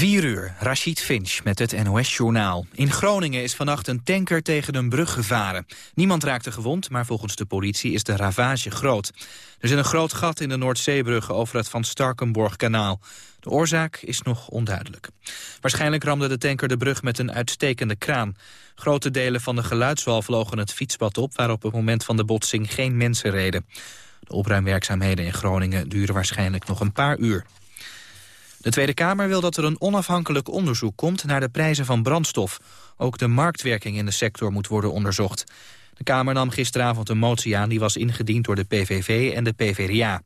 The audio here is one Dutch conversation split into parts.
4 uur, Rashid Finch met het NOS-journaal. In Groningen is vannacht een tanker tegen een brug gevaren. Niemand raakte gewond, maar volgens de politie is de ravage groot. Er zit een groot gat in de Noordzeebrug over het Van Starkenborg-kanaal. De oorzaak is nog onduidelijk. Waarschijnlijk ramde de tanker de brug met een uitstekende kraan. Grote delen van de geluidswal vlogen het fietspad op... waar op het moment van de botsing geen mensen reden. De opruimwerkzaamheden in Groningen duren waarschijnlijk nog een paar uur. De Tweede Kamer wil dat er een onafhankelijk onderzoek komt naar de prijzen van brandstof. Ook de marktwerking in de sector moet worden onderzocht. De Kamer nam gisteravond een motie aan die was ingediend door de PVV en de PVDA.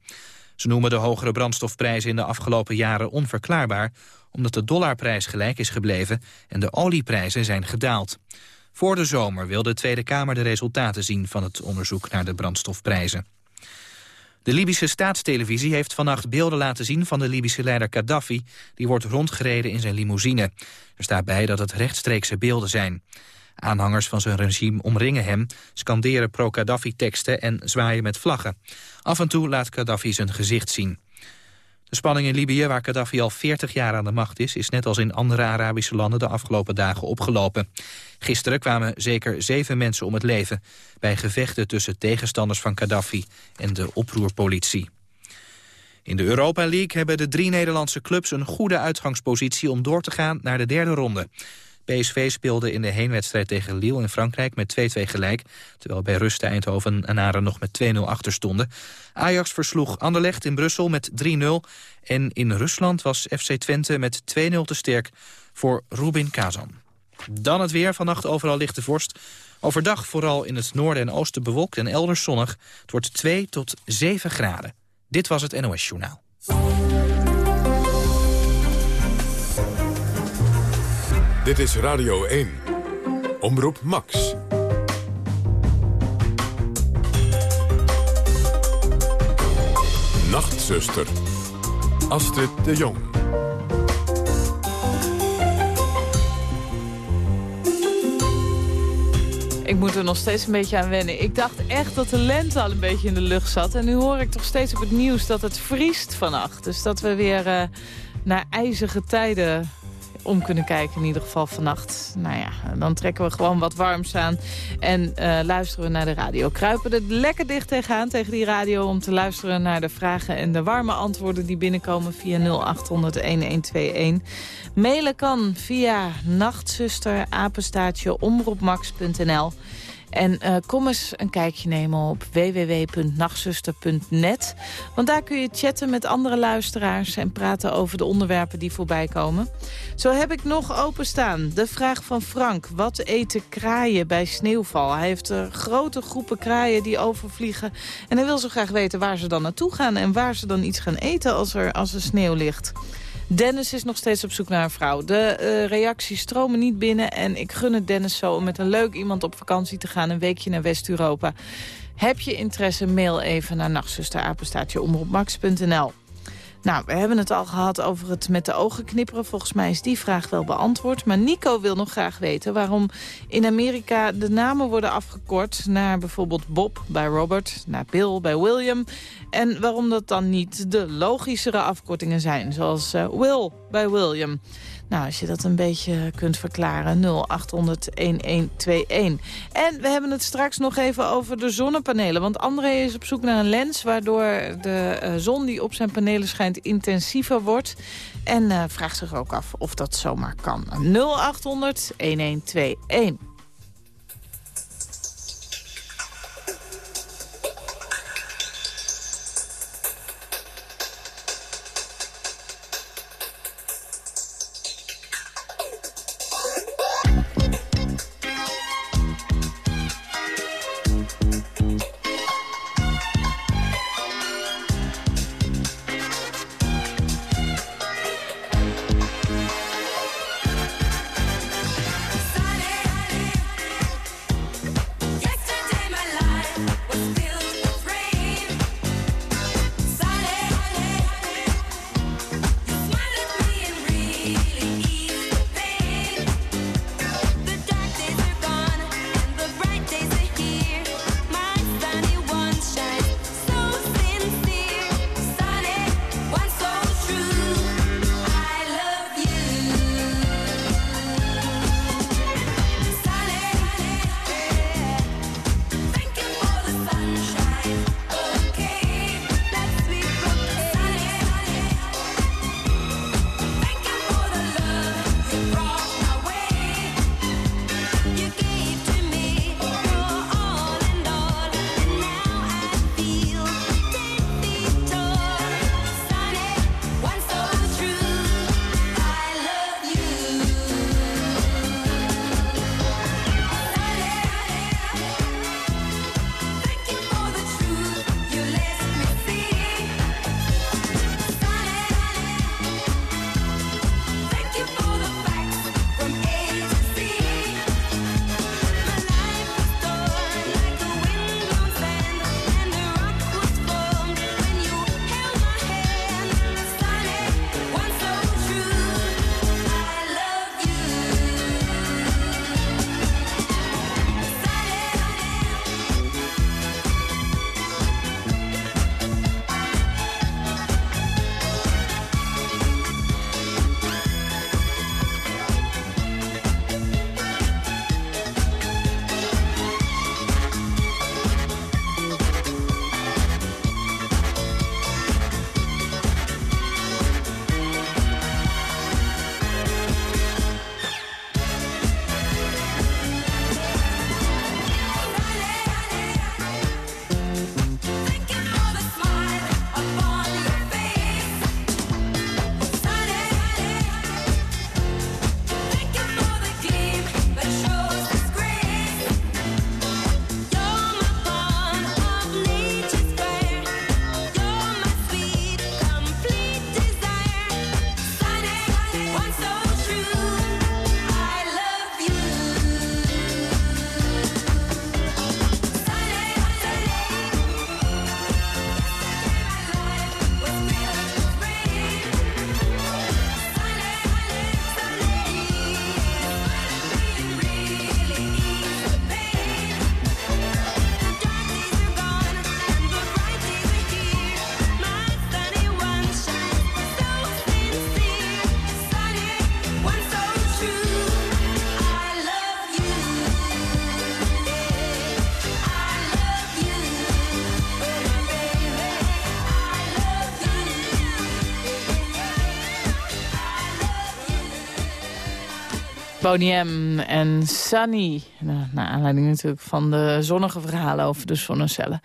Ze noemen de hogere brandstofprijzen in de afgelopen jaren onverklaarbaar... omdat de dollarprijs gelijk is gebleven en de olieprijzen zijn gedaald. Voor de zomer wil de Tweede Kamer de resultaten zien van het onderzoek naar de brandstofprijzen. De Libische staatstelevisie heeft vannacht beelden laten zien van de Libische leider Gaddafi. Die wordt rondgereden in zijn limousine. Er staat bij dat het rechtstreekse beelden zijn. Aanhangers van zijn regime omringen hem, scanderen pro-Gaddafi-teksten en zwaaien met vlaggen. Af en toe laat Gaddafi zijn gezicht zien. De spanning in Libië, waar Gaddafi al 40 jaar aan de macht is... is net als in andere Arabische landen de afgelopen dagen opgelopen. Gisteren kwamen zeker zeven mensen om het leven... bij gevechten tussen tegenstanders van Gaddafi en de oproerpolitie. In de Europa League hebben de drie Nederlandse clubs een goede uitgangspositie... om door te gaan naar de derde ronde. PSV speelde in de heenwedstrijd tegen Lille in Frankrijk met 2-2 gelijk... terwijl bij rust Eindhoven en Naren nog met 2-0 achter stonden. Ajax versloeg Anderlecht in Brussel met 3-0... en in Rusland was FC Twente met 2-0 te sterk voor Rubin Kazan. Dan het weer, vannacht overal lichte vorst. Overdag vooral in het noorden en oosten bewolkt en elders zonnig. Het wordt 2 tot 7 graden. Dit was het NOS Journaal. Dit is Radio 1. Omroep Max. Nachtzuster. Astrid de Jong. Ik moet er nog steeds een beetje aan wennen. Ik dacht echt dat de lente al een beetje in de lucht zat. En nu hoor ik toch steeds op het nieuws dat het vriest vannacht. Dus dat we weer uh, naar ijzige tijden om kunnen kijken, in ieder geval vannacht. Nou ja, dan trekken we gewoon wat warms aan en uh, luisteren we naar de radio. Kruipen er lekker dicht tegenaan, tegen die radio... om te luisteren naar de vragen en de warme antwoorden die binnenkomen via 0800-1121. Mailen kan via nachtzuster, apenstaatje, omroepmax.nl. En uh, kom eens een kijkje nemen op www.nachtzuster.net. Want daar kun je chatten met andere luisteraars... en praten over de onderwerpen die voorbij komen. Zo heb ik nog openstaan de vraag van Frank. Wat eten kraaien bij sneeuwval? Hij heeft uh, grote groepen kraaien die overvliegen. En hij wil zo graag weten waar ze dan naartoe gaan... en waar ze dan iets gaan eten als er, als er sneeuw ligt. Dennis is nog steeds op zoek naar een vrouw. De uh, reacties stromen niet binnen en ik gun het Dennis zo... om met een leuk iemand op vakantie te gaan, een weekje naar West-Europa. Heb je interesse, mail even naar nachtzusterapenstaatjeomroepmax.nl. Nou, we hebben het al gehad over het met de ogen knipperen. Volgens mij is die vraag wel beantwoord. Maar Nico wil nog graag weten waarom in Amerika de namen worden afgekort... naar bijvoorbeeld Bob bij Robert, naar Bill bij William... en waarom dat dan niet de logischere afkortingen zijn, zoals uh, Will bij William... Nou, als je dat een beetje kunt verklaren, 0800-1121. En we hebben het straks nog even over de zonnepanelen. Want André is op zoek naar een lens... waardoor de uh, zon die op zijn panelen schijnt intensiever wordt. En uh, vraagt zich ook af of dat zomaar kan. 0800-1121. Boney en Sunny. Nou, naar aanleiding natuurlijk van de zonnige verhalen over de zonnecellen.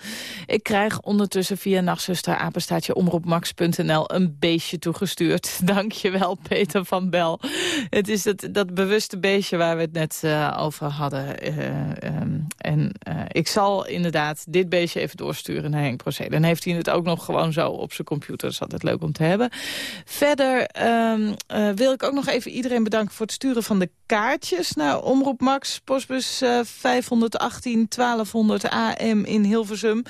Ik krijg ondertussen via nachtzuster apenstaatje omroepmax.nl een beestje toegestuurd. Dankjewel Peter van Bel. Het is dat, dat bewuste beestje waar we het net uh, over hadden. Uh, um, en uh, ik zal inderdaad dit beestje even doorsturen naar Henk Procee. Dan heeft hij het ook nog gewoon zo op zijn computer. Dat is altijd leuk om te hebben. Verder um, wil ik ook nog even iedereen bedanken voor het sturen van de kaartjes naar Omroep Max, postbus uh, 518 1200 AM in Hilversum.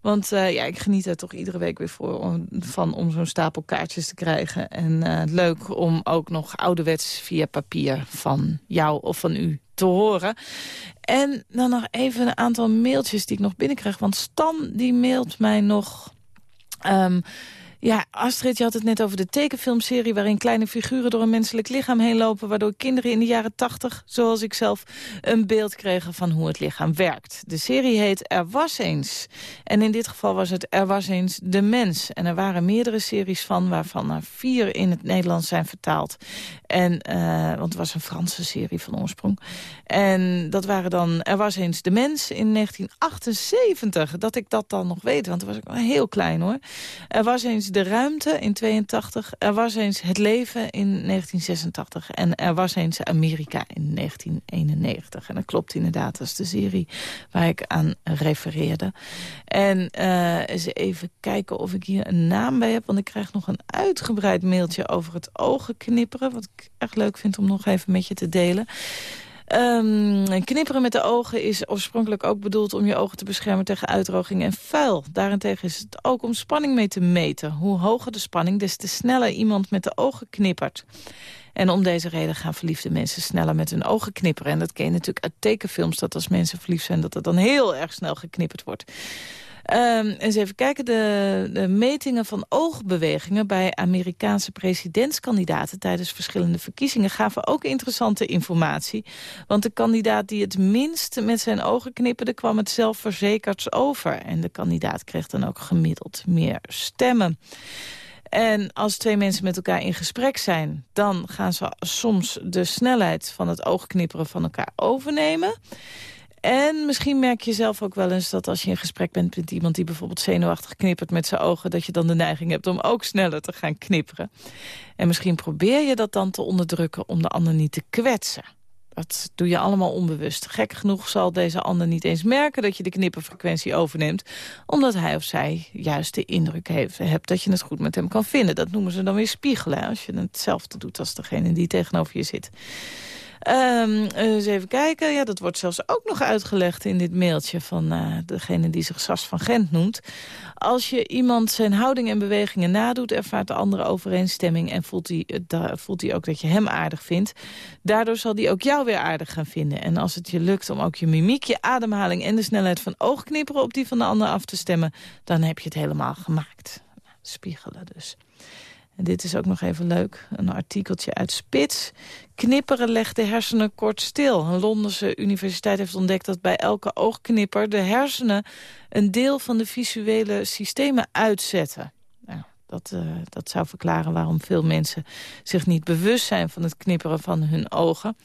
Want uh, ja, ik geniet er toch iedere week weer voor om, van om zo'n stapel kaartjes te krijgen. En uh, leuk om ook nog ouderwets via papier van jou of van u te horen. En dan nog even een aantal mailtjes die ik nog binnenkrijg. Want Stan die mailt mij nog... Um, ja, Astrid, je had het net over de tekenfilmserie... waarin kleine figuren door een menselijk lichaam heen lopen... waardoor kinderen in de jaren tachtig, zoals ik zelf... een beeld kregen van hoe het lichaam werkt. De serie heet Er was eens. En in dit geval was het Er was eens de mens. En er waren meerdere series van... waarvan er vier in het Nederlands zijn vertaald. En, uh, want het was een Franse serie van oorsprong. En dat waren dan Er was eens de mens in 1978. Dat ik dat dan nog weet, want toen was ik heel klein hoor. Er was eens de ruimte in 82. Er was eens het leven in 1986. En er was eens Amerika in 1991. En dat klopt inderdaad, dat is de serie waar ik aan refereerde. En uh, eens even kijken of ik hier een naam bij heb. Want ik krijg nog een uitgebreid mailtje over het ogen knipperen. Wat ik echt leuk vind om nog even met je te delen. Um, knipperen met de ogen is oorspronkelijk ook bedoeld om je ogen te beschermen tegen uitdroging en vuil. Daarentegen is het ook om spanning mee te meten. Hoe hoger de spanning, des te sneller iemand met de ogen knippert. En om deze reden gaan verliefde mensen sneller met hun ogen knipperen. En dat ken je natuurlijk uit tekenfilms, dat als mensen verliefd zijn... dat er dan heel erg snel geknipperd wordt. Um, eens even kijken, de, de, metingen van oogbewegingen... bij Amerikaanse presidentskandidaten tijdens verschillende verkiezingen... gaven ook interessante informatie. Want de kandidaat die het minst met zijn ogen knipperde... kwam het zelfverzekerd over. En de kandidaat kreeg dan ook gemiddeld meer stemmen. En als twee mensen met elkaar in gesprek zijn... dan gaan ze soms de snelheid van het oogknipperen van elkaar overnemen... En misschien merk je zelf ook wel eens dat als je in gesprek bent met iemand... die bijvoorbeeld zenuwachtig knippert met zijn ogen... dat je dan de neiging hebt om ook sneller te gaan knipperen. En misschien probeer je dat dan te onderdrukken om de ander niet te kwetsen. Dat doe je allemaal onbewust. Gek genoeg zal deze ander niet eens merken dat je de knipperfrequentie overneemt. Omdat hij of zij juist de indruk heeft, dat je het goed met hem kan vinden. Dat noemen ze dan weer spiegelen. Als je hetzelfde doet als degene die tegenover je zit. Um, eens even kijken. Ja, dat wordt zelfs ook nog uitgelegd in dit mailtje van uh, degene die zich Sas van Gent noemt. Als je iemand zijn houding en bewegingen nadoet, ervaart de andere overeenstemming en voelt hij, uh, voelt hij ook dat je hem aardig vindt. Daardoor zal hij ook jou weer aardig gaan vinden. En als het je lukt om ook je mimiek, je ademhaling en de snelheid van oogknipperen op die van de ander af te stemmen, dan heb je het helemaal gemaakt. Spiegelen dus. En dit is ook nog even leuk, een artikeltje uit Spits. Knipperen legt de hersenen kort stil. Een Londense universiteit heeft ontdekt dat bij elke oogknipper... de hersenen een deel van de visuele systemen uitzetten. Dat, uh, dat zou verklaren waarom veel mensen zich niet bewust zijn van het knipperen van hun ogen.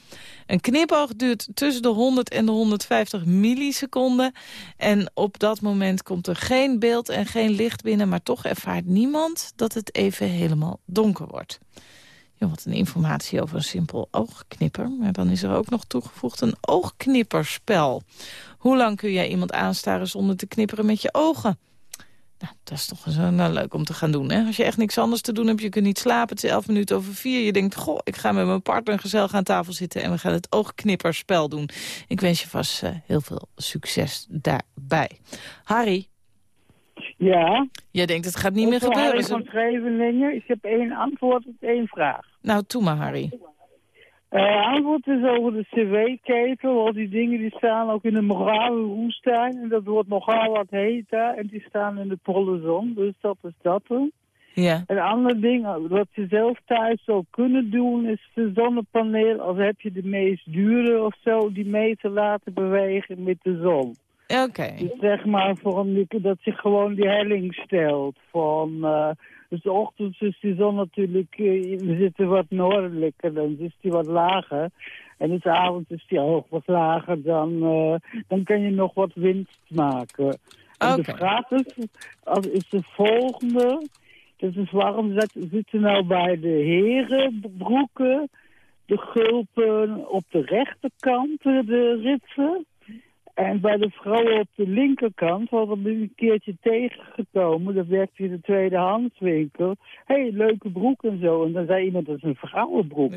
Een knipoog duurt tussen de 100 en de 150 milliseconden. En op dat moment komt er geen beeld en geen licht binnen... maar toch ervaart niemand dat het even helemaal donker wordt. Ja, wat een informatie over een simpel oogknipper. Maar dan is er ook nog toegevoegd een oogknipperspel. Hoe lang kun jij iemand aanstaren zonder te knipperen met je ogen? Nou, dat is toch zo nou, leuk om te gaan doen. Hè? Als je echt niks anders te doen hebt, je kunt niet slapen. Het is elf minuten over vier. Je denkt, goh, ik ga met mijn partner gezellig aan tafel zitten... en we gaan het oogknipperspel doen. Ik wens je vast uh, heel veel succes daarbij. Harry? Ja? Jij denkt, het gaat niet meer gebeuren. Harry van Scheveningen. Ik heb één antwoord op één vraag. Nou, toe maar, Harry. Uh, antwoord is over de cv-ketel. Al die dingen die staan ook in de morale woestijn. En dat wordt nogal wat heet daar. En die staan in de volle zon. Dus dat is dat. Ja. Een ander ding wat je zelf thuis zou kunnen doen is de zonnepaneel. Als heb je de meest dure of zo, die mee te laten bewegen met de zon. Oké. Okay. Dus zeg maar voor een, dat zich gewoon die helling stelt van... Uh, Dus de ochtend is die zon natuurlijk, uh, we zitten wat noordelijker, dan is die wat lager. En dus avond is die ook wat lager, dan, uh, dan kan je nog wat winst maken. En de vraag is, als, is de volgende, dus is waarom zitten nou bij de herenbroeken de gulpen op de rechterkant, de ritsen? En bij de vrouwen op de linkerkant hadden we een keertje tegengekomen. Dat werkte in de tweedehandswinkel. Hé, hey, leuke broek en zo. En dan zei iemand, dat is een vrouwenbroek.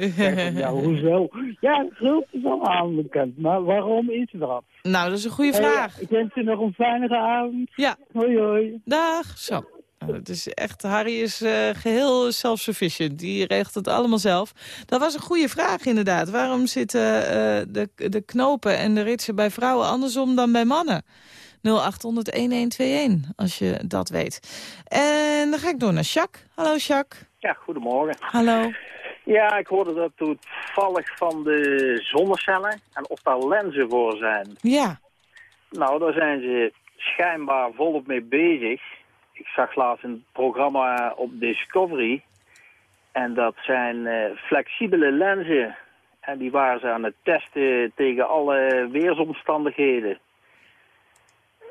ja, hoezo? Ja, groot is aan de kant. Maar waarom is dat? Nou, dat is een goede vraag. ik wens je nog een fijne avond. Ja. Hoi, hoi. Dag. Zo. Nou, het is echt, Harry is uh, geheel self-sufficient. Die regelt het allemaal zelf. Dat was een goede vraag inderdaad. Waarom zitten uh, de, de knopen en de ritsen bij vrouwen andersom dan bij mannen? 0800-1121, als je dat weet. En dan ga ik door naar Jacques. Hallo Jacques. Ja, goedemorgen. Hallo. Ja, ik hoorde dat toevallig van de zonnecellen en of daar lenzen voor zijn. Ja. Nou, daar zijn ze schijnbaar volop mee bezig ik zag laatst een programma op Discovery. En dat zijn uh, flexibele lenzen. En die waren ze aan het testen tegen alle weersomstandigheden.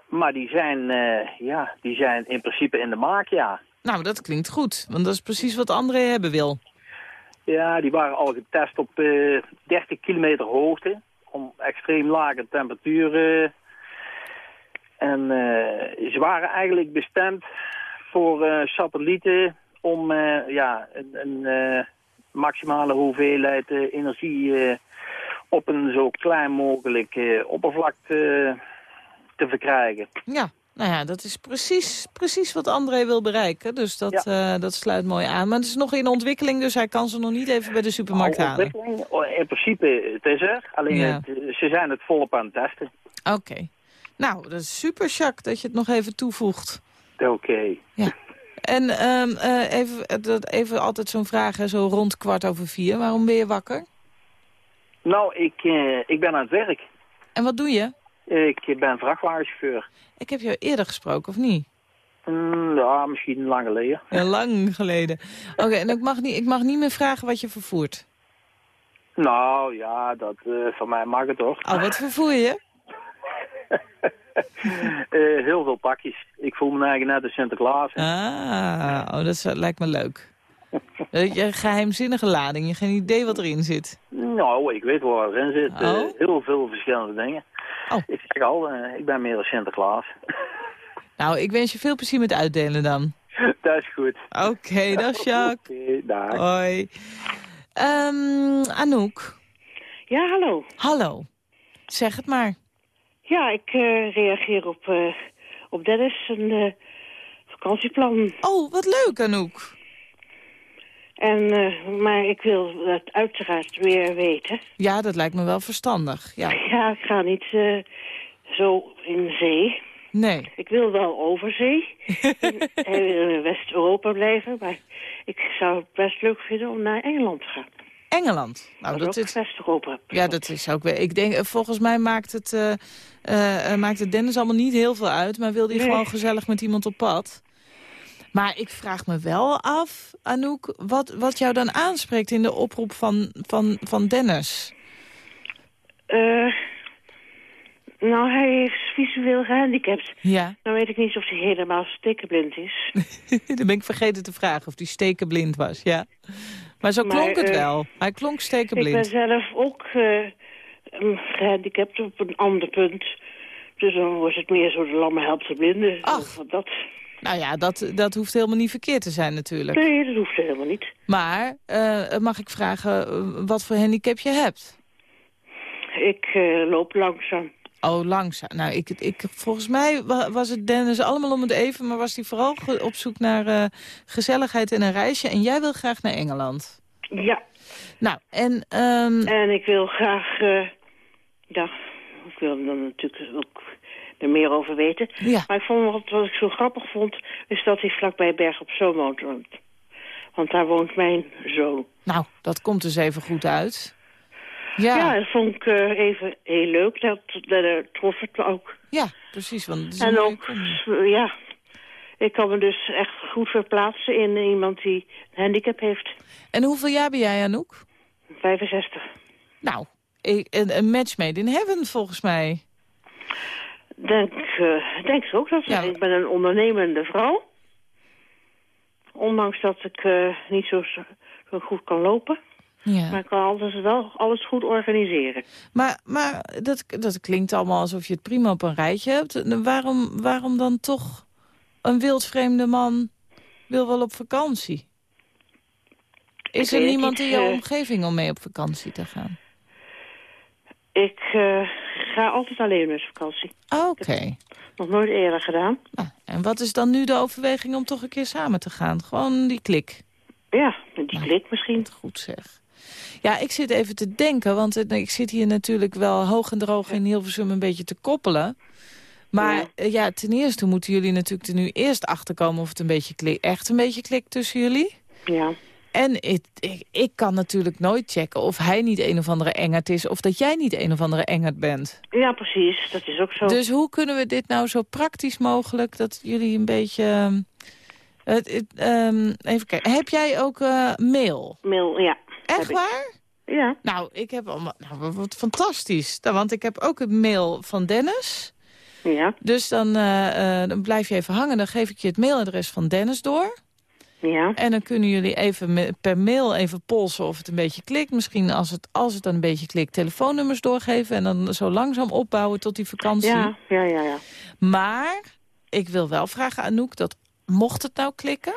Maar die zijn, uh, ja, die zijn in principe in de maak, ja. Nou, dat klinkt goed. Want dat is precies wat André hebben wil. Ja, die waren al getest op uh, 30 kilometer hoogte. Om extreem lage temperaturen en uh, ze waren eigenlijk bestemd voor uh, satellieten om uh, ja, een, een maximale hoeveelheid energie op een zo klein mogelijk oppervlak te, te verkrijgen. Ja, nou ja, dat is precies, precies wat André wil bereiken. Dus dat, ja. dat sluit mooi aan. Maar het is nog in ontwikkeling, dus hij kan ze nog niet even bij de supermarkt nou, halen. Oh, in principe, het is er. Alleen Ja. het, ze zijn het volop aan het testen. Oké. Nou, dat is super, Jacques, dat je het nog even toevoegt. Oké. En ehm, eh, even, eh, dat- even altijd zo'n vraag, hè, zo rond kwart over vier. Waarom ben je wakker? Nou, ik, eh, ik ben aan het werk. En wat doe je? Ik ben vrachtwagenchauffeur. Ik heb jou eerder gesproken, of niet? Mm, ja, misschien lang geleden. Ja, lang geleden. Oké, en ik mag, niet, ik mag niet meer vragen wat je vervoert. Nou ja, dat eh, van mij mag het toch. Oh, wat vervoer je? Eh, heel veel pakjes. Ik voel me eigenlijk net als Sinterklaas. Ah, oh, dat is- lijkt me leuk. Eh, Je geheimzinnige lading, je hebt geen idee wat erin zit. Nou, ik weet waar erin zit. Eh, Oh. heel veel verschillende dingen. Oh. Ik zeg al, eh, ik ben meer als Sinterklaas. Nou, ik wens je veel plezier met uitdelen dan. dat is goed. Oké, dag Jacques. Oké, dag. Hoi. Ehm, Anouk, Ja, hallo. hallo. Zeg het maar. Ja, ik eh, reageer op, eh, op Dennis' een eh, vakantieplan. Oh, wat leuk Anouk. En, maar ik wil het uiteraard weer weten. Ja, dat lijkt me wel verstandig. Ja, Ja, ik ga niet zo in zee. nee. Ik wil wel over zee. In- Hij wil in West-Europa blijven, maar ik zou het best leuk vinden om naar Engeland te gaan. Engeland. Nou, dat dat is is... ook West-Europa. Ja, dat is ook weer. Ik denk, eh, volgens mij maakt het, eh, eh, maakt het Dennis allemaal niet heel veel uit, maar wil hij Nee. gewoon gezellig met iemand op pad. Maar ik vraag me wel af, Anouk, wat, wat jou dan aanspreekt in de oproep van, van, van Dennis. Nou, hij is visueel gehandicapt. Ja, Dan weet ik niet of hij helemaal stekenblind is. dan ben ik vergeten te vragen of die stekenblind was, ja. Maar zo Maar, klonk het eh, wel. Hij klonk Ik ben stekenblind. zelf ook mm, gehandicapt op een ander punt. Dus dan wordt het meer zo de lamme helpt de blinde. Ach. Dat, Nou ja, dat, dat hoeft helemaal niet verkeerd te zijn natuurlijk. nee, dat hoeft helemaal niet. Maar eh, mag ik vragen wat voor handicap je hebt? Ik loop langzaam. Oh, langzaam. Nou, ik, ik, volgens mij wa- was het Dennis allemaal om het even... maar was hij vooral op zoek naar eh, gezelligheid en een reisje. En jij wil graag naar Engeland. Ja, Nou, en... ehm, en ik wil graag... eh, ja, ik wil er dan natuurlijk ook er meer over weten. ja, Maar ik vond wat, wat ik zo grappig vond... is dat hij vlakbij Berg op Zoom woont. Want daar woont mijn zoon. nou, dat komt dus even goed uit. Ja, Ja, ja, dat vond ik eh, even heel leuk. Dat, dat, dat trof het me ook. precies. Want En ook, eh, ja, Ik kan me dus echt goed verplaatsen in iemand die een handicap heeft. En hoeveel jaar ben jij, Anouk? 65. Nou, een, een match made in heaven volgens mij. Denk, eh, denk ook dat Ja. ik ben een ondernemende vrouw. Ondanks dat ik eh, niet zo, zo goed kan lopen. Ja. Maar ik kan altijd wel alles goed organiseren. Maar, maar dat, dat klinkt allemaal alsof je het prima op een rijtje hebt. Waarom, waarom dan toch een wildvreemde man wil wel op vakantie? Is Ik er niemand in jouw eh. omgeving om mee op vakantie te gaan? Ik eh, ga altijd alleen met vakantie. Oké. Nog nooit eerder gedaan. Nou, en wat is dan nu de overweging om toch een keer samen te gaan? Gewoon die klik. Ja, die klik misschien. Goed zeg. Ja, ik zit even te denken, want eh, ik zit hier natuurlijk wel hoog en droog in Hilversum een beetje te koppelen. Maar Ja. eh, ja, ten eerste moeten jullie natuurlijk er nu eerst achterkomen of het een beetje klik, echt een beetje klikt tussen jullie. Ja. En ik, ik, ik kan natuurlijk nooit checken of hij niet een of andere engert is... of dat jij niet een of andere engert bent. ja, precies. Dat is ook zo. Dus hoe kunnen we dit nou zo praktisch mogelijk... dat jullie een beetje... ehm, ehm, even kijken. Heb jij ook eh, mail? Mail, ja. Echt ik. waar? Ja. Nou, ik heb allemaal... Nou, wat fantastisch. Want ik heb ook een mail van Dennis. Ja. Dus dan, eh, eh, dan blijf je even hangen. Dan geef ik je het mailadres van Dennis door. Ja. En dan kunnen jullie even per mail even polsen of het een beetje klikt. Misschien als het, als het dan een beetje klikt, telefoonnummers doorgeven... en dan zo langzaam opbouwen tot die vakantie. Ja, ja, ja, ja. Maar ik wil wel vragen, Anouk, dat mocht het nou klikken...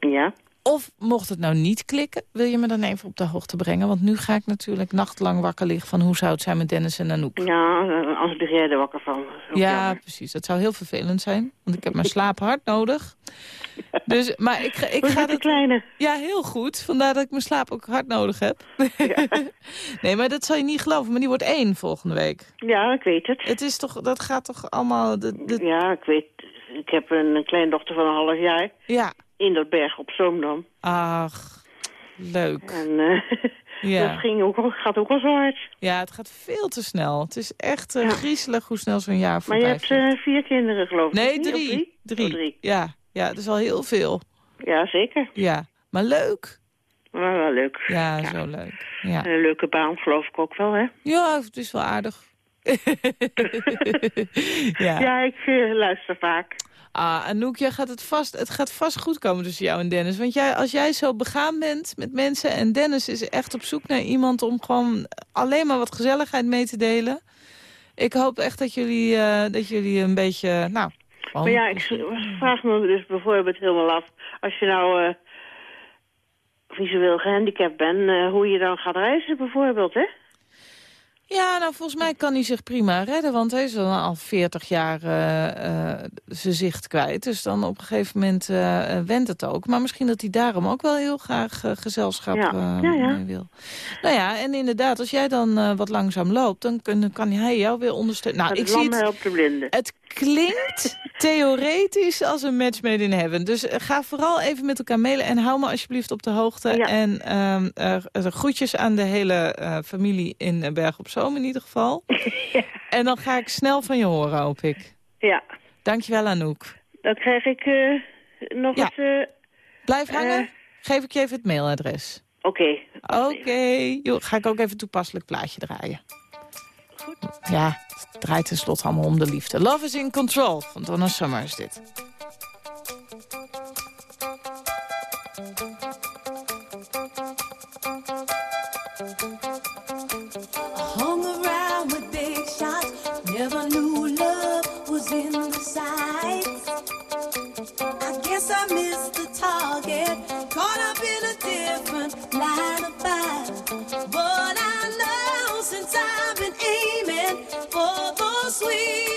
Ja. Of mocht het nou niet klikken, wil je me dan even op de hoogte brengen? Want nu ga ik natuurlijk nachtlang wakker liggen van hoe zou het zijn met Dennis en Anouk. Ja, anders lig jij er wakker van. Ja, jammer. precies. Dat zou heel vervelend zijn. Want ik heb mijn slaap hard nodig. Dus, maar ik, ga- ik ga de dat... kleine? Ja, heel goed. Vandaar dat ik mijn slaap ook hard nodig heb. nee, maar dat zal je niet geloven. Maar die wordt één volgende week. Ja, ik weet het. Het is toch, dat gaat toch allemaal... De, de, Ja, ik weet. Ik heb een kleindochter van een half jaar ja, in dat berg op Zoom dan. ach, leuk. En eh, Ja. dat ging ook, gaat ook al zo hard. ja, het gaat veel te snel. Het is echt Ja. griezelig hoe snel zo'n jaar Maar voorbij je hebt eh, vier kinderen, geloof ik. Nee, drie. Drie. Oh, drie. Ja, ja, dat is al heel veel. Ja, zeker. Ja, maar leuk. Maar wel leuk. Ja, Ja. zo leuk. Ja. En een leuke baan, geloof ik ook wel, hè? Ja, het is wel aardig. ja. Ja, ik luister vaak. Ah, Anouk, jij gaat het, vast, het gaat vast goed komen tussen jou en Dennis. Want jij, als jij zo begaan bent met mensen... en Dennis is echt op zoek naar iemand om gewoon alleen maar wat gezelligheid mee te delen. Ik hoop echt dat jullie, eh, dat jullie een beetje... Nou, Maar ja, ik vraag me dus bijvoorbeeld helemaal af... als je nou eh, visueel gehandicapt bent... eh, hoe je dan gaat reizen bijvoorbeeld, hè? Ja, nou, volgens mij kan hij zich prima redden. Want hij is dan al 40 jaar eh, eh, zijn zicht kwijt. Dus dan op een gegeven moment eh, wendt het ook. Maar misschien dat hij daarom ook wel heel graag gezelschap Ja. Ja, ja. mee wil. Nou ja, en inderdaad, als jij dan wat langzaam loopt... dan kan, kan hij jou weer ondersteunen. Nou, ik zie het... de blinden. Het klinkt theoretisch als een match made in heaven. Dus eh, ga vooral even met elkaar mailen en hou me alsjeblieft op de hoogte. Ja. En ehm, eh, eh, groetjes aan de hele eh, familie in eh, Berg op Zoom in ieder geval. En dan ga ik snel van je horen, hoop ik. Ja, Dankjewel, Anouk. dan krijg ik nog Ja. eens... Blijf hangen. Geef ik je even het mailadres. Oké. Oké. Ga ik ook even een toepasselijk plaatje draaien. Ja, het draait tenslotte allemaal om de liefde. Love is in Control van Donna Summer is dit. sweet.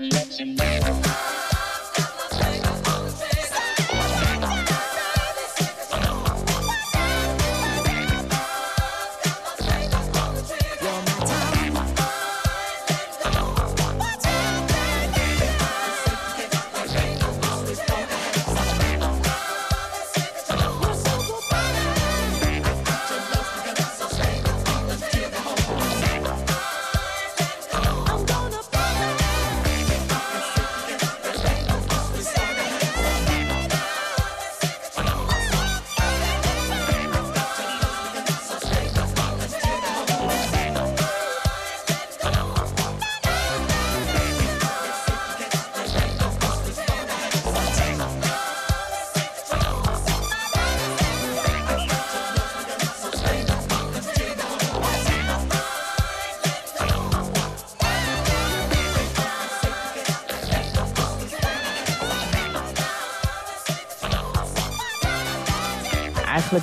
let you.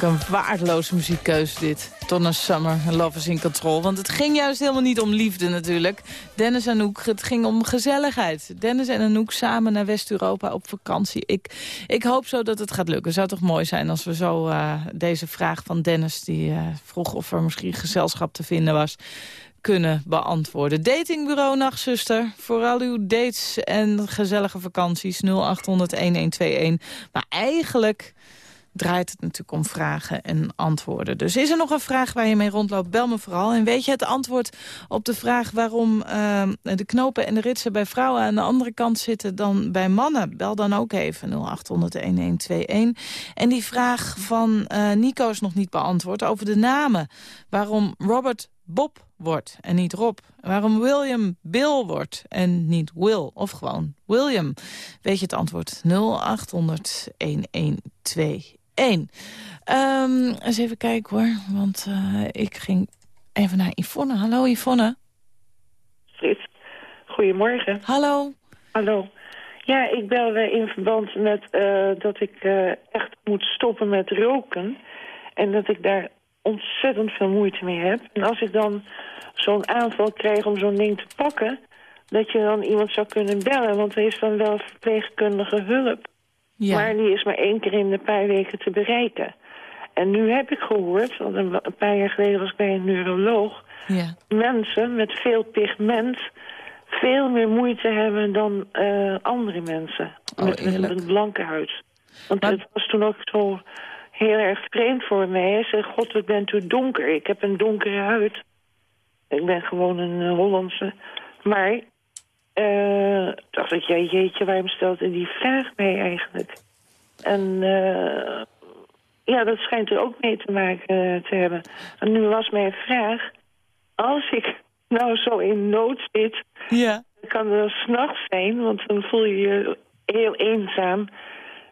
Een waardeloze muziekkeuze dit. Donna Summer, Love is in Control. Want het ging juist helemaal niet om liefde natuurlijk. Dennis en Anouk, het ging om gezelligheid. Dennis en Anouk samen naar West-Europa op vakantie. Ik, ik hoop zo dat het gaat lukken. Zou toch mooi zijn als we zo eh, deze vraag van Dennis... die eh, vroeg of er misschien gezelschap te vinden was kunnen beantwoorden. Datingbureau Nachtzuster, voor al uw dates en gezellige vakanties 0800-1121. Maar eigenlijk draait het natuurlijk om vragen en antwoorden. Dus is er nog een vraag waar je mee rondloopt, bel me vooral. En weet je het antwoord op de vraag waarom uh, de knopen en de ritsen bij vrouwen aan de andere kant zitten dan bij mannen? Bel dan ook even 0800-1121. En die vraag van uh, Nico is nog niet beantwoord over de namen. Waarom Robert Bob wordt en niet Rob. Waarom William Bill wordt en niet Will. Of gewoon William. Weet je het antwoord? 0800 1121. Um, eens even kijken hoor. Want uh, ik ging even naar Yvonne. Hallo Yvonne. Frits, goedemorgen. Hallo. Hallo. Ja, ik bel in verband met uh, dat ik echt moet stoppen met roken. En dat ik daar ontzettend veel moeite mee heb. En als ik dan zo'n aanval krijg om zo'n ding te pakken... dat je dan iemand zou kunnen bellen, want er is dan wel verpleegkundige hulp. Ja. Maar die is maar één keer in een paar weken te bereiken. En nu heb ik gehoord, want een, paar jaar geleden was ik bij een neuroloog... Ja. mensen met veel pigment veel meer moeite hebben dan uh, andere mensen. Oh, met, een blanke huid. Want Maar- het was toen ook zo heel erg vreemd voor mij. Hij zei, god, wat bent u donker. Ik heb een donkere huid. Ik ben gewoon een eh, Hollandse. Maar eh dacht ik, ja, jeetje, waarom stelt hij die vraag mij eigenlijk? En eh, ja, dat schijnt er ook mee te maken eh, te hebben. En nu was mijn vraag, als ik nou zo in nood zit, Ja. dan kan het s'nachts zijn, want dan voel je je heel eenzaam.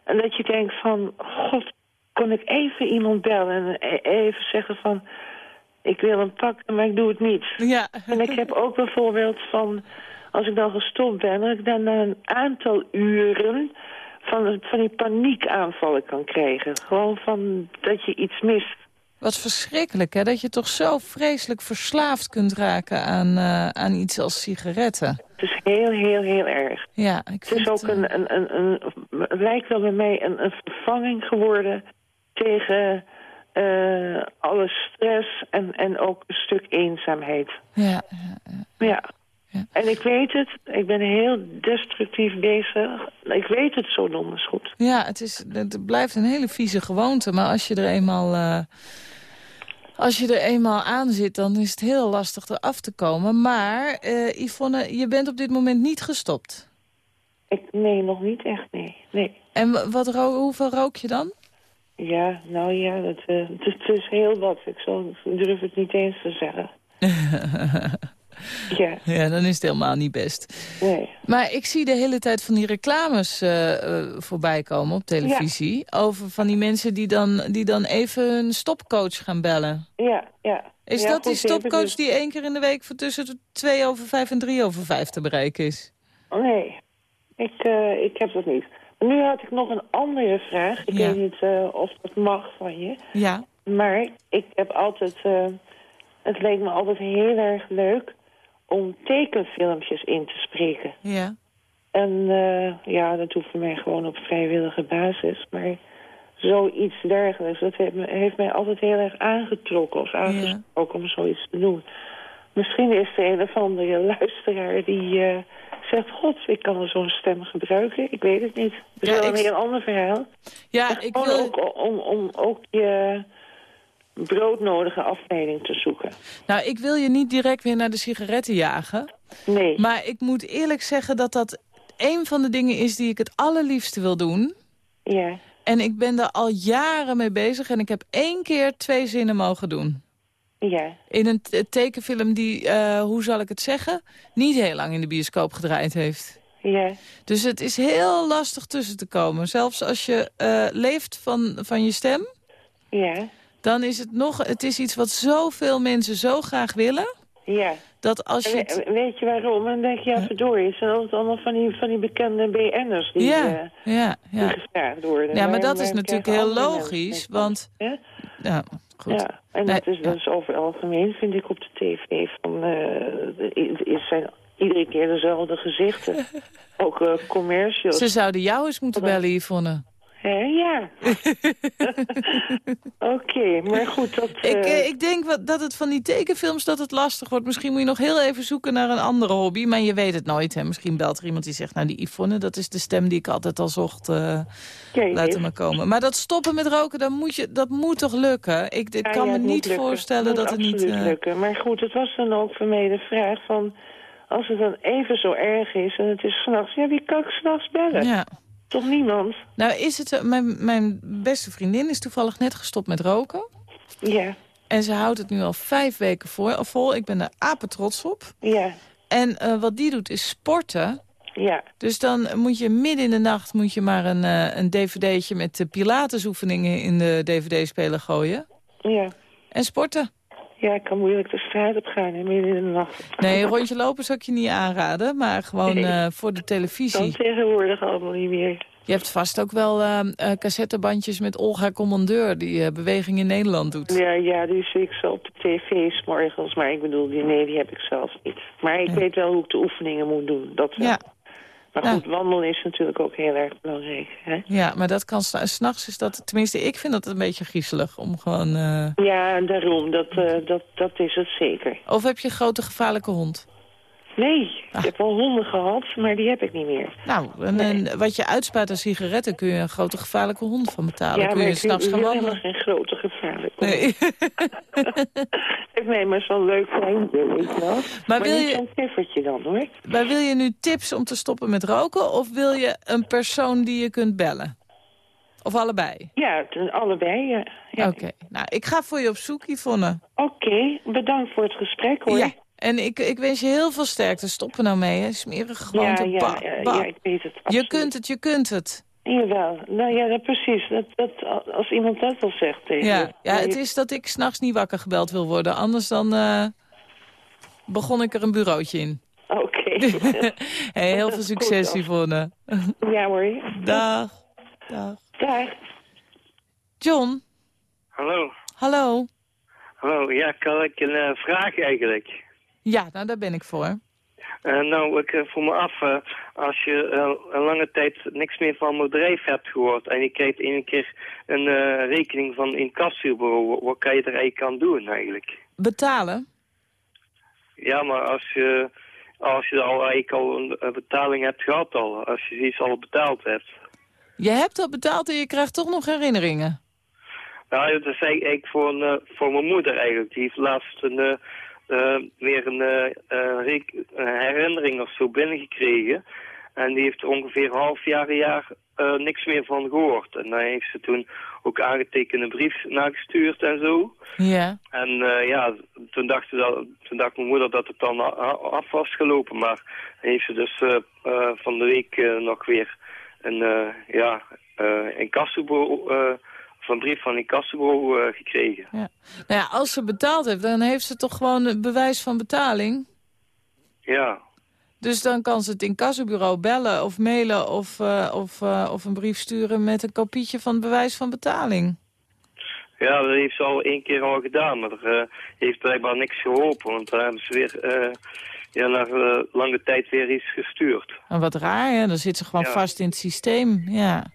En dat je denkt van, god, kon ik even iemand bellen en even zeggen van... ik wil hem pakken, maar ik doe het niet. Ja. En ik heb ook bijvoorbeeld van, als ik dan gestopt ben... dat ik dan na een aantal uren van, van die paniekaanvallen kan krijgen. Gewoon van dat je iets mist. Wat verschrikkelijk, hè? Dat je toch zo vreselijk verslaafd kunt raken aan, eh, aan iets als sigaretten. Het is heel, heel, heel erg. Ja, ik Het vind is ook eh, een, een, een, een, het lijkt wel bij mij een, een vervanging geworden tegen eh, alle stress en, en ook een stuk eenzaamheid. Ja, Ja. Ja. En ik weet het, ik ben heel destructief bezig. Ik weet het zo donders goed. ja het, is, het blijft een hele vieze gewoonte. Maar als je er eenmaal... eh, als je er eenmaal aan zit, dan is het heel lastig eraf te komen. Maar, eh Yvonne, je bent op dit moment niet gestopt. Ik, nee, nog niet echt, nee. nee. En wa- wat hoeveel rook je dan? Ja, nou ja, dat, eh, het, is- het is heel wat. Ik, zal, ik durf het niet eens te zeggen. ja, Ja, dan is het helemaal niet best. nee. Maar ik zie de hele tijd van die reclames eh, voorbij komen op televisie... over van die mensen die dan, die dan even een stopcoach gaan bellen. Ja, ja. Is Ja, dat goed, die stopcoach die één keer in de week... van tussen de 2 over 5 en 3 over 5 te bereiken is? Nee, ik, eh, ik heb dat niet. Nu had ik nog een andere vraag. Ik Ja. weet niet of dat mag van je. Ja, Maar ik heb altijd... het leek me altijd heel erg leuk om tekenfilmpjes in te spreken. ja. En eh, ja, dat hoeft voor mij gewoon op vrijwillige basis. Maar zoiets dergelijks, dat heeft, me, heeft mij altijd heel erg aangetrokken of aangesproken om zoiets te doen. Misschien is er een of andere luisteraar die eh, zegt... God, ik kan zo'n stem gebruiken. Ik weet het niet. Het is Ja, wel ik- een heel ander verhaal. Ja, ik wil... ook om, om ook je broodnodige afleiding te zoeken. Nou, ik wil je niet direct weer naar de sigaretten jagen. Nee. Maar ik moet eerlijk zeggen dat dat een van de dingen is die ik het allerliefste wil doen. Ja. En ik ben daar al jaren mee bezig en ik heb één keer twee zinnen mogen doen. Ja. In een tekenfilm die, eh, hoe zal ik het zeggen, niet heel lang in de bioscoop gedraaid heeft. Ja. Dus het is heel lastig tussen te komen. Zelfs als je eh, leeft van, van je stem, Ja. Dan is het nog, het is iets wat zoveel mensen zo graag willen. Ja. Dat als je... het- We- weet je waarom? En dan denk je, ja, verdorie, het zijn altijd allemaal van die, van die bekende BN'ers die, ja, eh, ja, die ja. gevraagd worden. Ja, maar Waarom- dat is natuurlijk heel logisch, want... Ja? Ja, goed. Ja, en Nee, dat is dus over het algemeen, vind ik, op de tv. Van, eh, het is zijn iedere keer dezelfde gezichten. Ook eh, commercials. Ze zouden jou eens moeten bellen, Yvonne. Ja. Oké, maar goed, dat... Ik, eh, eh, ik denk wat, dat het van die tekenfilms dat het lastig wordt. Misschien moet je nog heel even zoeken naar een andere hobby. Maar je weet het nooit. Hè. Misschien belt er iemand die zegt... nou, die Yvonne, dat is de stem die ik altijd al zocht. eh ja, laat maar komen. Maar dat stoppen met roken, dat moet, je, dat moet toch lukken? Ik, ik kan ja, me niet lukken. voorstellen dat het niet... eh, lukken. Maar goed, het was dan ook voor mij de vraag van... als het dan even zo erg is en het is s'nachts... ja, wie kan ik s'nachts bellen? ja. Toch niemand? Nou, is het... zo- Mijn, mijn beste vriendin is toevallig net gestopt met roken. Ja, En ze houdt het nu al vijf weken voor, vol. Ik ben er apen trots op. ja, En eh, wat die doet is sporten. ja. Dus dan moet je midden in de nacht moet je maar een, eh, een dvd'tje met de pilatesoefeningen in de dvd-speler gooien. Ja. En sporten. Ja, ik kan moeilijk de straat op gaan hè, midden in de nacht. Nee, een rondje lopen zou ik je niet aanraden, maar gewoon Nee. eh, voor de Dan televisie. tegenwoordig allemaal niet meer. Je hebt vast ook wel eh, cassettebandjes met Olga Commandeur... die beweging in Nederland doet. Ja, ja, die zie ik zo op de tv's morgens. Maar ik bedoel, die, nee, die heb ik zelf niet. Maar ik Ja. weet wel hoe ik de oefeningen moet doen. Dat wel. Ja, Maar goed, wandelen is natuurlijk ook heel erg belangrijk. Hè? ja, maar dat kan s- s'nachts is dat... Tenminste, ik vind dat een beetje griezelig om gewoon... eh, Ja, daarom. Dat, eh, dat, dat is het zeker. Of heb je een grote gevaarlijke hond? Nee, Ah. ik heb wel honden gehad, maar die heb ik niet meer. Nou, en, en wat je uitspuit aan sigaretten kun je een grote gevaarlijke hond van betalen. ja, kun maar je ik s'nachts gaan helemaal geen grote gevaarlijke Nee. Ik neem maar zo'n leuk kleintje, weet je wel. Maar, wil je- zo'n dan, hoor. Maar wil je nu tips om te stoppen met roken... of wil je een persoon die je kunt bellen? Of allebei? Ja, allebei, ja. ja. Oké. Nou, ik ga voor je op zoek, Yvonne. Oké, bedankt voor het gesprek, hoor. Ja. En ik, ik wens je heel veel sterkte. Stop er nou mee, hè. Smerige ja, gewoonte. ja, ja, ja, ik weet het. Je kunt het, je kunt het. Jawel, nou ja, dat, precies. Dat, dat, als iemand dat al zegt tegen Ja, je. ja het je- is dat ik s'nachts niet wakker gebeld wil worden. Anders dan eh, begon ik er een bureautje in. Oké. hey, heel veel succes, Goed, Yvonne. ja hoor. Dag. Dag. Dag. John, Hallo. hallo. Hallo, ja, kan ik een eh, vraag eigenlijk? Ja, nou daar ben ik voor. Eh, nou, ik eh, voel me af, eh, als je een lange tijd niks meer van mijn bedrijf hebt gehoord en je krijgt één keer een rekening van incassobureau, wat, kan je er eigenlijk aan doen eigenlijk? Betalen? Ja, maar als je, als je al eigenlijk al een betaling hebt gehad al, als je iets al betaald hebt. Je hebt al betaald en je krijgt toch nog herinneringen. Nou, dat is eigenlijk voor, een, voor mijn moeder eigenlijk. Die heeft laatst een, weer een, eh, eh, rek- een herinnering of zo binnengekregen. En die heeft er ongeveer half jaar, een jaar eh, niks meer van gehoord. En daar heeft ze toen ook aangetekende brief nagestuurd en zo. Ja. En eh, ja, toen dacht, ze dat, toen dacht mijn moeder dat het dan af was gelopen. Maar heeft ze dus eh, eh, van de week eh, nog weer een, eh ja, eh een een brief van een kassenbureau eh, gekregen. ja. Nou ja, als ze betaald heeft, dan heeft ze toch gewoon een bewijs van betaling. Ja, Dus dan kan ze het incassobureau bellen of mailen of, eh, of, eh, of een brief sturen met een kopietje van het bewijs van betaling. ja, dat heeft ze al één keer al gedaan. Maar er heeft blijkbaar niks geholpen. Want daar hebben ze weer, ja, na lange tijd weer is gestuurd. En wat raar, hè? Dan zit ze gewoon Ja. vast in het systeem. Ja.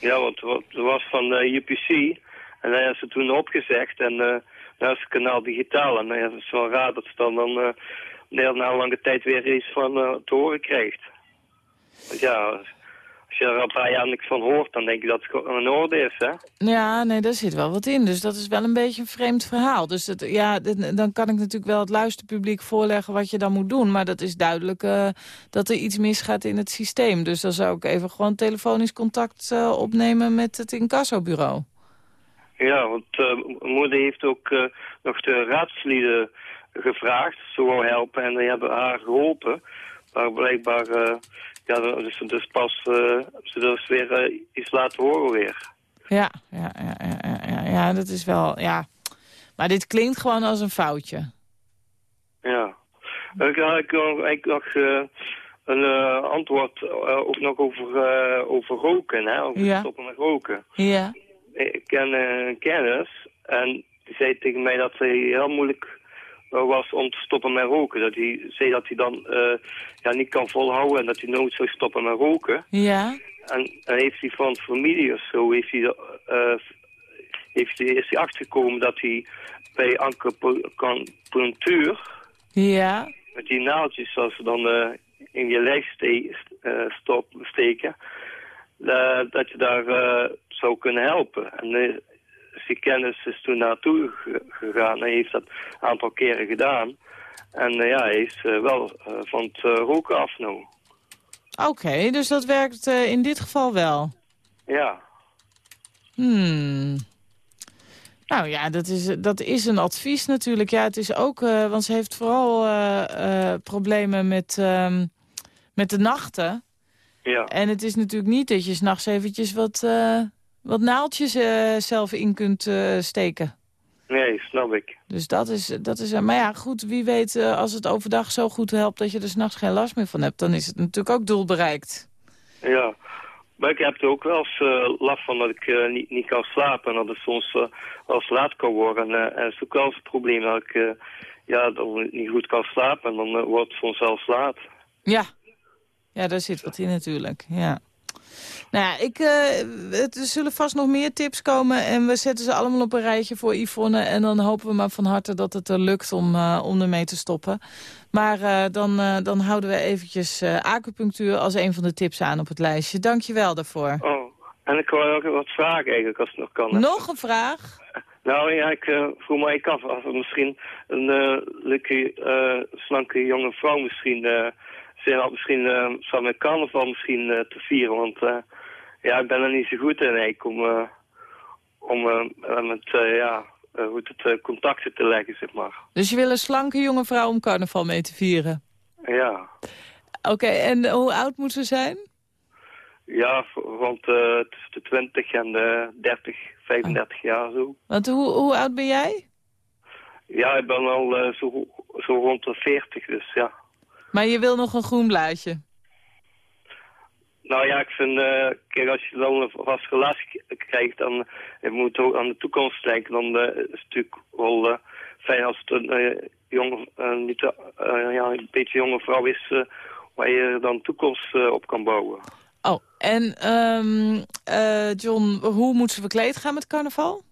Ja, want er was van de UPC en dat is ze toen opgezegd en eh dat is het kanaal digitaal. En dan is het wel raar dat ze dan, dan eh, na lange tijd weer iets van eh, te horen krijgt. Ja, als je er een paar jaar niks van hoort, dan denk je dat het gewoon in orde is, hè? Ja, nee, daar zit wel wat in. Dus dat is wel een beetje een vreemd verhaal. Dus ja, dan kan ik natuurlijk wel het luisterpubliek voorleggen wat je dan moet doen. Maar dat is duidelijk eh, dat er iets misgaat in het systeem. Dus dan zou ik even gewoon telefonisch contact eh, opnemen met het incassobureau. Ja, want mijn moeder heeft ook nog de raadslieden gevraagd. Ze wou helpen en die hebben haar geholpen. Maar blijkbaar, ja, dus, dus pas eh, ze dus weer eh, iets laten horen weer. Ja, ja, ja, ja, ja, dat is wel, ja. Maar dit klinkt gewoon als een foutje. Ja. Ik had ik, nog- eh, een antwoord eh, ook nog over, over roken, hè? Over Ja. stoppen met roken. Ja. Ik ken een kennis en die zei tegen mij dat het heel moeilijk was om te stoppen met roken. Dat hij zei dat hij dan eh, ja, niet kan volhouden en dat hij nooit zou stoppen met roken. Ja. En, en heeft hij van familie of zo, heeft hij, eh, heeft hij, is hij achtergekomen dat hij bij acupunctuur, Ja. met die naaldjes zoals ze dan eh, in je lijf ste stop, steken, dat je daar eh, zou kunnen helpen. En zijn kennis is toen naartoe ge- gegaan en heeft dat een aantal keren gedaan. En eh, ja, hij is eh, wel eh, van het roken af nu. Oké, dus dat werkt in dit geval wel. Ja. Hmm. Nou ja, dat is, dat is een advies natuurlijk. Ja, het is ook, want ze heeft vooral problemen met, ehm, met de nachten. Ja. En het is natuurlijk niet dat je s'nachts eventjes wat, wat naaldjes eh, zelf in kunt eh, steken. Nee, snap ik. Dus dat is, dat is... Maar ja, goed, wie weet, eh, als het overdag zo goed helpt... dat je er s'nachts geen last meer van hebt... dan is het natuurlijk ook doel bereikt. Ja, maar ik heb er ook wel eens eh, last van dat ik eh, niet, niet kan slapen. En dat het soms eh, wel eens laat kan worden. En, eh, en het is ook wel eens het probleem dat ik eh, ja, dat niet goed kan slapen. En dan eh, wordt het soms zelfs laat. Ja. Ja, daar zit wat in natuurlijk, ja. Nou ja, ik, eh, het- er zullen vast nog meer tips komen... en we zetten ze allemaal op een rijtje voor Yvonne... en dan hopen we maar van harte dat het er lukt om, eh, om ermee te stoppen. Maar eh, dan, eh, dan houden we eventjes eh, acupunctuur als een van de tips aan op het lijstje. Dank je wel daarvoor. Oh, en ik wil ook wat vragen eigenlijk als het nog kan. Nog een vraag? Nou ja, ik uh, vroeg me ik af of er misschien een eh, leuke, eh, slanke jonge vrouw misschien... eh ze had misschien uh, zou met carnaval misschien eh, te vieren. Want eh, ja, ik ben er niet zo goed in eigenlijk om, eh, om eh, met eh, ja, eh, hoe het eh, contacten te leggen, zeg maar. Dus je wil een slanke jonge vrouw om carnaval mee te vieren? Ja, Oké, en hoe oud moet ze zijn? ja rond eh, tussen de 20 en de 30, 35 jaar zo. Want hoe, hoe oud ben jij? Ja, ik ben al eh, zo, zo rond de 40, dus ja. Maar je wil nog een groen blaadje? Nou ja, ik vind, eh, kijk, als je dan een vast relatie krijgt, dan je moet ook aan de toekomst denken. Dan eh, is het natuurlijk wel eh, fijn als het een jonge, niet, ja, een beetje jonge vrouw is waar je dan toekomst op kan bouwen. Oh, en ehm, eh, John, hoe moet ze verkleed gaan met carnaval?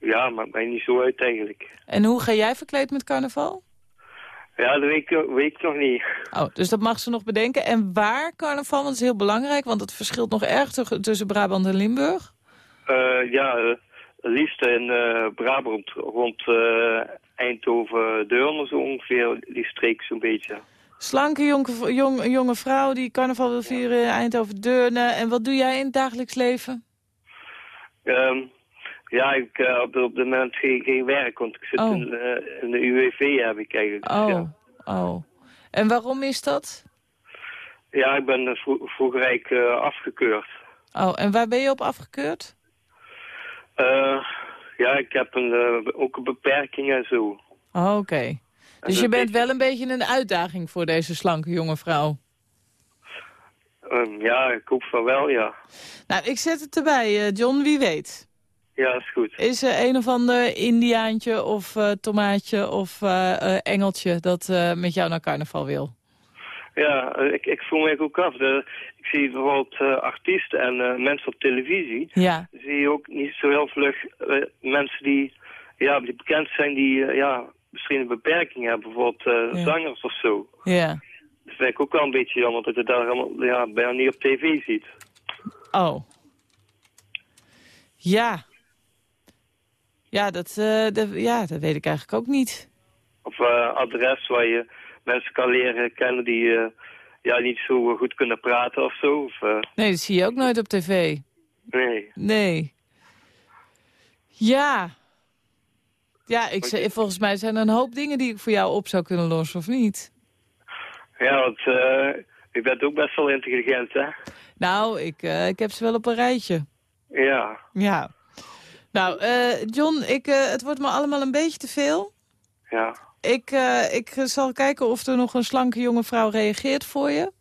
Ja, maakt mij niet zo uit eigenlijk. En hoe ga jij verkleed met carnaval? Ja, dat weet ik, weet ik nog niet. Oh, dus dat mag ze nog bedenken. En waar carnaval? Want dat is heel belangrijk, want het verschilt nog erg tussen Brabant en Limburg. Eh, ja, eh, liefst in eh, Brabant rond eh, Eindhoven, Deurne zo ongeveer, die streek zo'n beetje. Slanke jonge, jong, jonge vrouw die carnaval wil vieren in Eindhoven-Deurne. En wat doe jij in het dagelijks leven? Ehm, ja, ik heb op, op dit moment geen, geen werk, want ik zit Oh. in, eh, in de UWV heb ik eigenlijk. Dus Oh, ja. oh. En waarom is dat? ja, ik ben eh, vro vroeger eigenlijk eh, afgekeurd. Oh, en waar ben je op afgekeurd? Ja, ik heb een, ook een beperking en zo. Oh, oké. Dus je bent wel een beetje een uitdaging voor deze slanke jonge vrouw. Ehm, ja, ik hoop van wel, ja. Nou, ik zet het erbij, John, wie weet. Ja, is goed. Is er een of ander indiaantje of eh, tomaatje of eh, eh, engeltje dat met jou naar carnaval wil? Ja, ik, ik voel me ook af. De, ik zie bijvoorbeeld artiesten en mensen op televisie. Ja. Zie je ook niet zo heel vlug mensen die, ja, die bekend zijn die ja, misschien een beperking hebben. Bijvoorbeeld Ja. zangers of zo. Ja. Dat vind ik ook wel een beetje jammer dat je daar helemaal ja, bijna niet op tv ziet. Oh. Ja. Ja, dat, eh, dat, ja, dat weet ik eigenlijk ook niet. Of eh, adres waar je mensen kan leren kennen die eh, ja, niet zo goed kunnen praten of zo. Of, Nee, dat zie je ook nooit op tv. nee. Nee. Ja. Ja, ik, volgens mij zijn er een hoop dingen die ik voor jou op zou kunnen lossen, of niet? Ja, want je bent ook best wel intelligent, hè? Nou, ik, ik heb ze wel op een rijtje. Ja. Ja. Nou, eh, John, ik, eh, het wordt me allemaal een beetje te veel. Ja. Ik, eh, ik zal kijken of er nog een slanke jonge vrouw reageert voor je.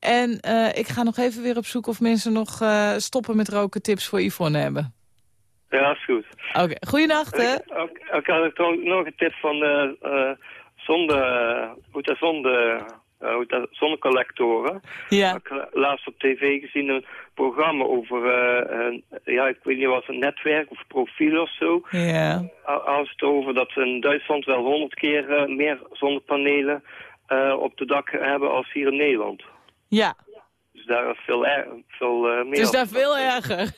En ik ga nog even weer op zoek of mensen nog stoppen met roken tips voor Yvonne hebben. Ja, is goed. Oké, goeienacht hè. Ik, ook, ook had ik toch nog een tip van de zonde, hoe dat zonde, eh, dat zonnecollectoren. Ja. Ik heb laatst op tv gezien een programma over, eh, een, ja, ik weet niet wat, een netwerk of profiel of zo. Ja. Als het over dat we in Duitsland wel honderd keer eh, meer zonnepanelen eh, op de dak hebben als hier in Nederland. Ja, Dus daar is veel, er, veel eh, meer. is daar veel erger.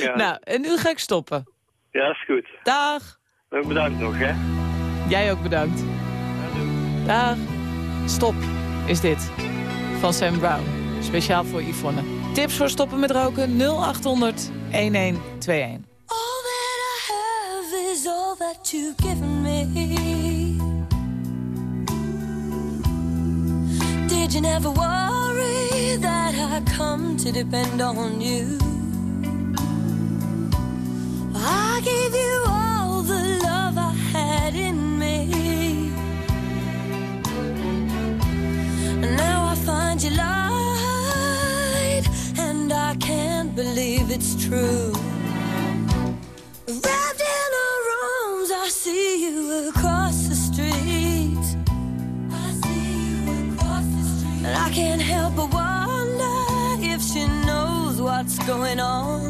ja. Nou, en nu ga ik stoppen. ja, is goed. Dag. Eh, Bedankt nog, hè. Jij ook bedankt. Dag. Stop is dit. Van Sam Brown. Speciaal voor Yvonne. Tips voor stoppen met roken 0800 1121. All that I have is all that you've given me. Did you never worry that I come to depend on you? I gave you lied, and I can't believe it's true. Wrapped in her arms, I see you across the street. I see you across the street. And I can't help but wonder if she knows what's going on.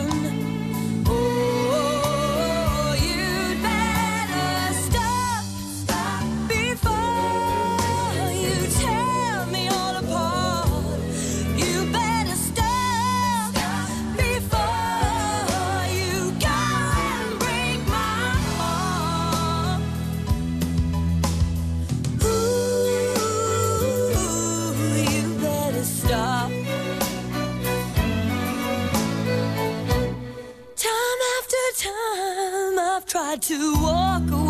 To walk away.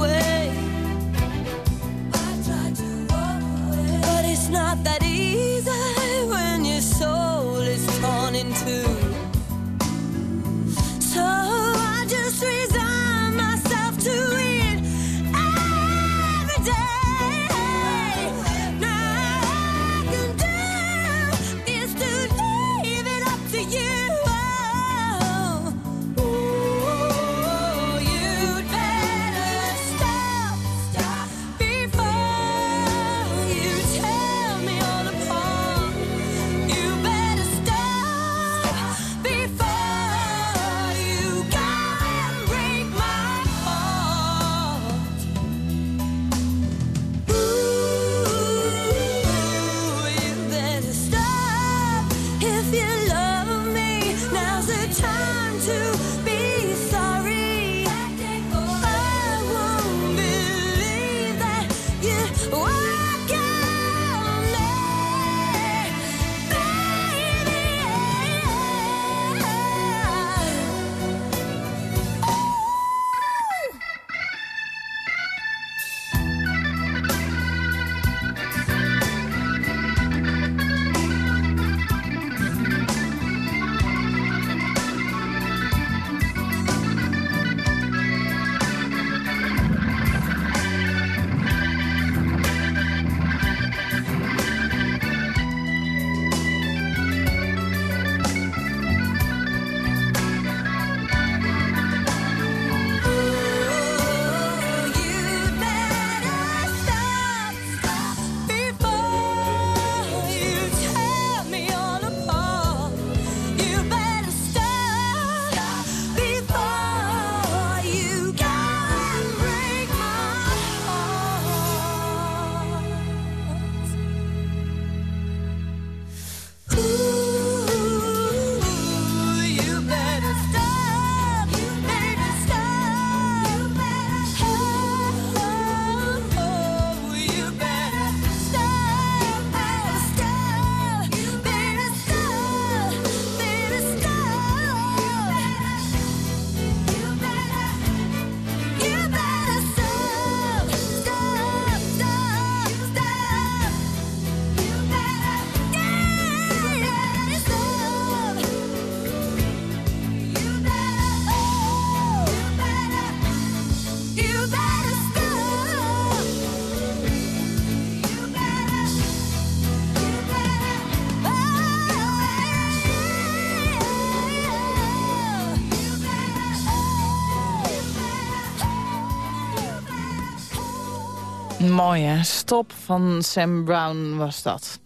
Mooi hè, Stop van Sam Brown was dat.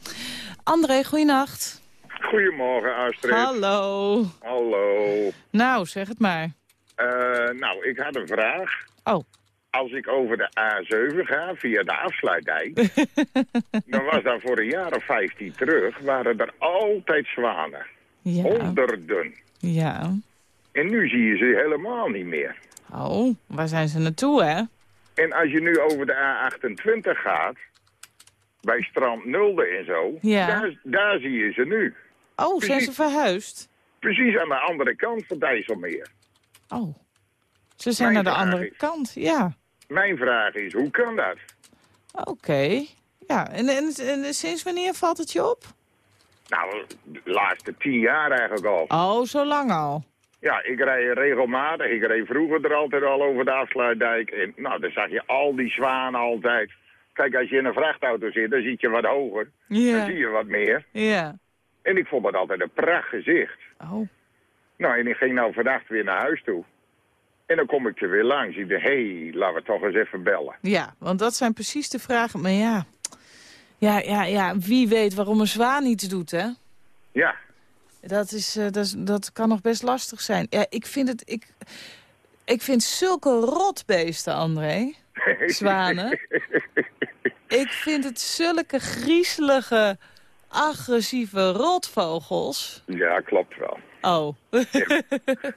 André, goeienacht. Goedemorgen, Astrid. Hallo. Hallo. Nou, zeg het maar. Eh, nou, ik had een vraag. Oh. Als ik over de A7 ga, via de afsluitdijk... dan was daar voor een jaar of 15 terug... waren er altijd zwanen. Ja. Honderden. Ja. En nu zie je ze helemaal niet meer. Oh, waar zijn ze naartoe, hè? En als je nu over de A28 gaat... bij Strand Nulde en zo... Ja. Daar, daar zie je ze nu. Oh, zijn ze verhuisd? Precies aan de andere kant van het IJsselmeer. Oh. Ze zijn Mijn naar de andere is- kant, ja. Mijn vraag is, hoe kan dat? Oké. Ja, en, en, en sinds wanneer valt het je op? Nou, de laatste tien jaar eigenlijk al. Oh, zo lang al. Ja, ik rij regelmatig. Ik reed vroeger er altijd al over de afsluitdijk. En nou, dan zag je al die zwanen altijd. Kijk, als je in een vrachtauto zit, dan zie je wat hoger. Dan Ja. zie je wat meer. Ja. En ik vond dat altijd een pracht gezicht. Oh. Nou, en ik ging nou vandaag weer naar huis toe. En dan kom ik er weer langs. Ik dacht, hé, hey, laten we toch eens even bellen. Ja, want dat zijn precies de vragen. Maar ja, ja, ja, ja wie weet waarom een zwaan iets doet, hè? Ja, Dat, is, eh, dat, is, dat kan nog best lastig zijn. Ja, ik vind het... Ik, ik vind zulke rotbeesten, André. Zwanen. ik vind het zulke griezelige, agressieve rotvogels. ja, klopt wel. Oh.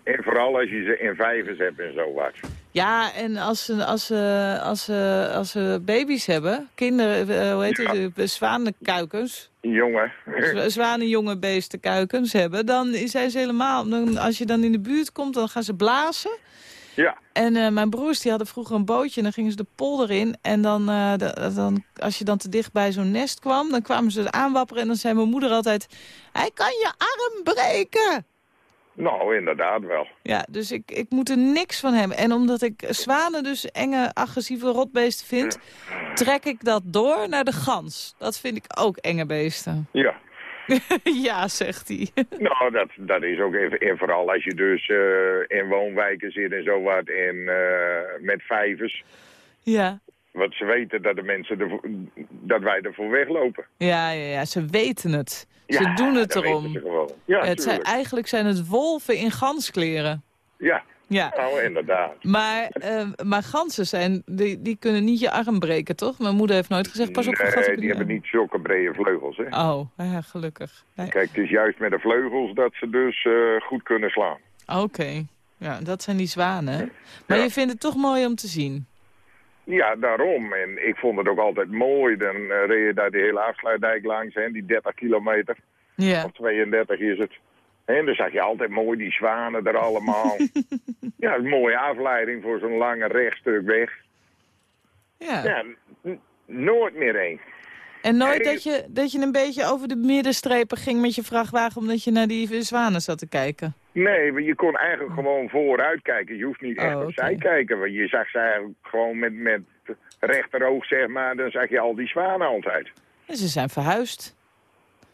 En vooral als je ze in vijvers hebt en zo wat. Ja, en als ze, als, ze, als, ze, als ze baby's hebben, kinderen, eh, hoe heet het, zwanenkuikens... Jongen. zwa- zwanenjonge beesten kuikens hebben, dan zijn ze helemaal... Dan, als je dan in de buurt komt, dan gaan ze blazen. Ja. En eh, mijn broers die hadden vroeger een bootje en dan gingen ze de polder in. En dan, eh, de- dan, als je dan te dicht bij zo'n nest kwam, dan kwamen ze aanwapperen. En dan zei mijn moeder altijd, hij kan je arm breken. Nou, inderdaad wel. Ja, dus ik, ik moet er niks van hebben. En omdat ik zwanen dus enge, agressieve rotbeesten vind... trek ik dat door naar de gans. Dat vind ik ook enge beesten. Ja. ja, zegt hij. Nou, dat, dat is ook even, en vooral als je dus eh, in woonwijken zit en zo wat, en eh, met vijvers. ja. Want ze weten dat de mensen ervoor, dat wij ervoor weglopen. Ja, ja, ja, ze weten het. Ze Ja, doen het erom. ze. Ja, het zijn, eigenlijk zijn het wolven in ganskleren. Ja, Ja. nou inderdaad. Maar, eh, maar ganzen zijn, die, die kunnen niet je arm breken, toch? Mijn moeder heeft nooit gezegd, pas op, Nee, die hebben niet zulke brede vleugels, hè. Oh, ja, gelukkig. Nee. Kijk, het is juist met de vleugels dat ze dus eh, goed kunnen slaan. Oké, ja, dat zijn die zwanen. Maar je vindt het toch mooi om te zien? Ja, daarom. En ik vond het ook altijd mooi. Dan eh, reed je daar de hele afsluitdijk langs, hè, die 30 kilometer. Ja. Of 32 is het. En dan zag je altijd mooi die zwanen er allemaal. ja, een mooie afleiding voor zo'n lange rechtstuk weg. ja. Ja, nooit meer één. En nooit dat je, dat je een beetje over de middenstrepen ging met je vrachtwagen... omdat je naar die zwanen zat te kijken? Nee, maar je kon eigenlijk gewoon vooruit kijken. Je hoeft niet echt Oh, opzij kijken. Want je zag ze eigenlijk gewoon met, met rechteroog, zeg maar. Dan zag je al die zwanen altijd. En ze zijn verhuisd.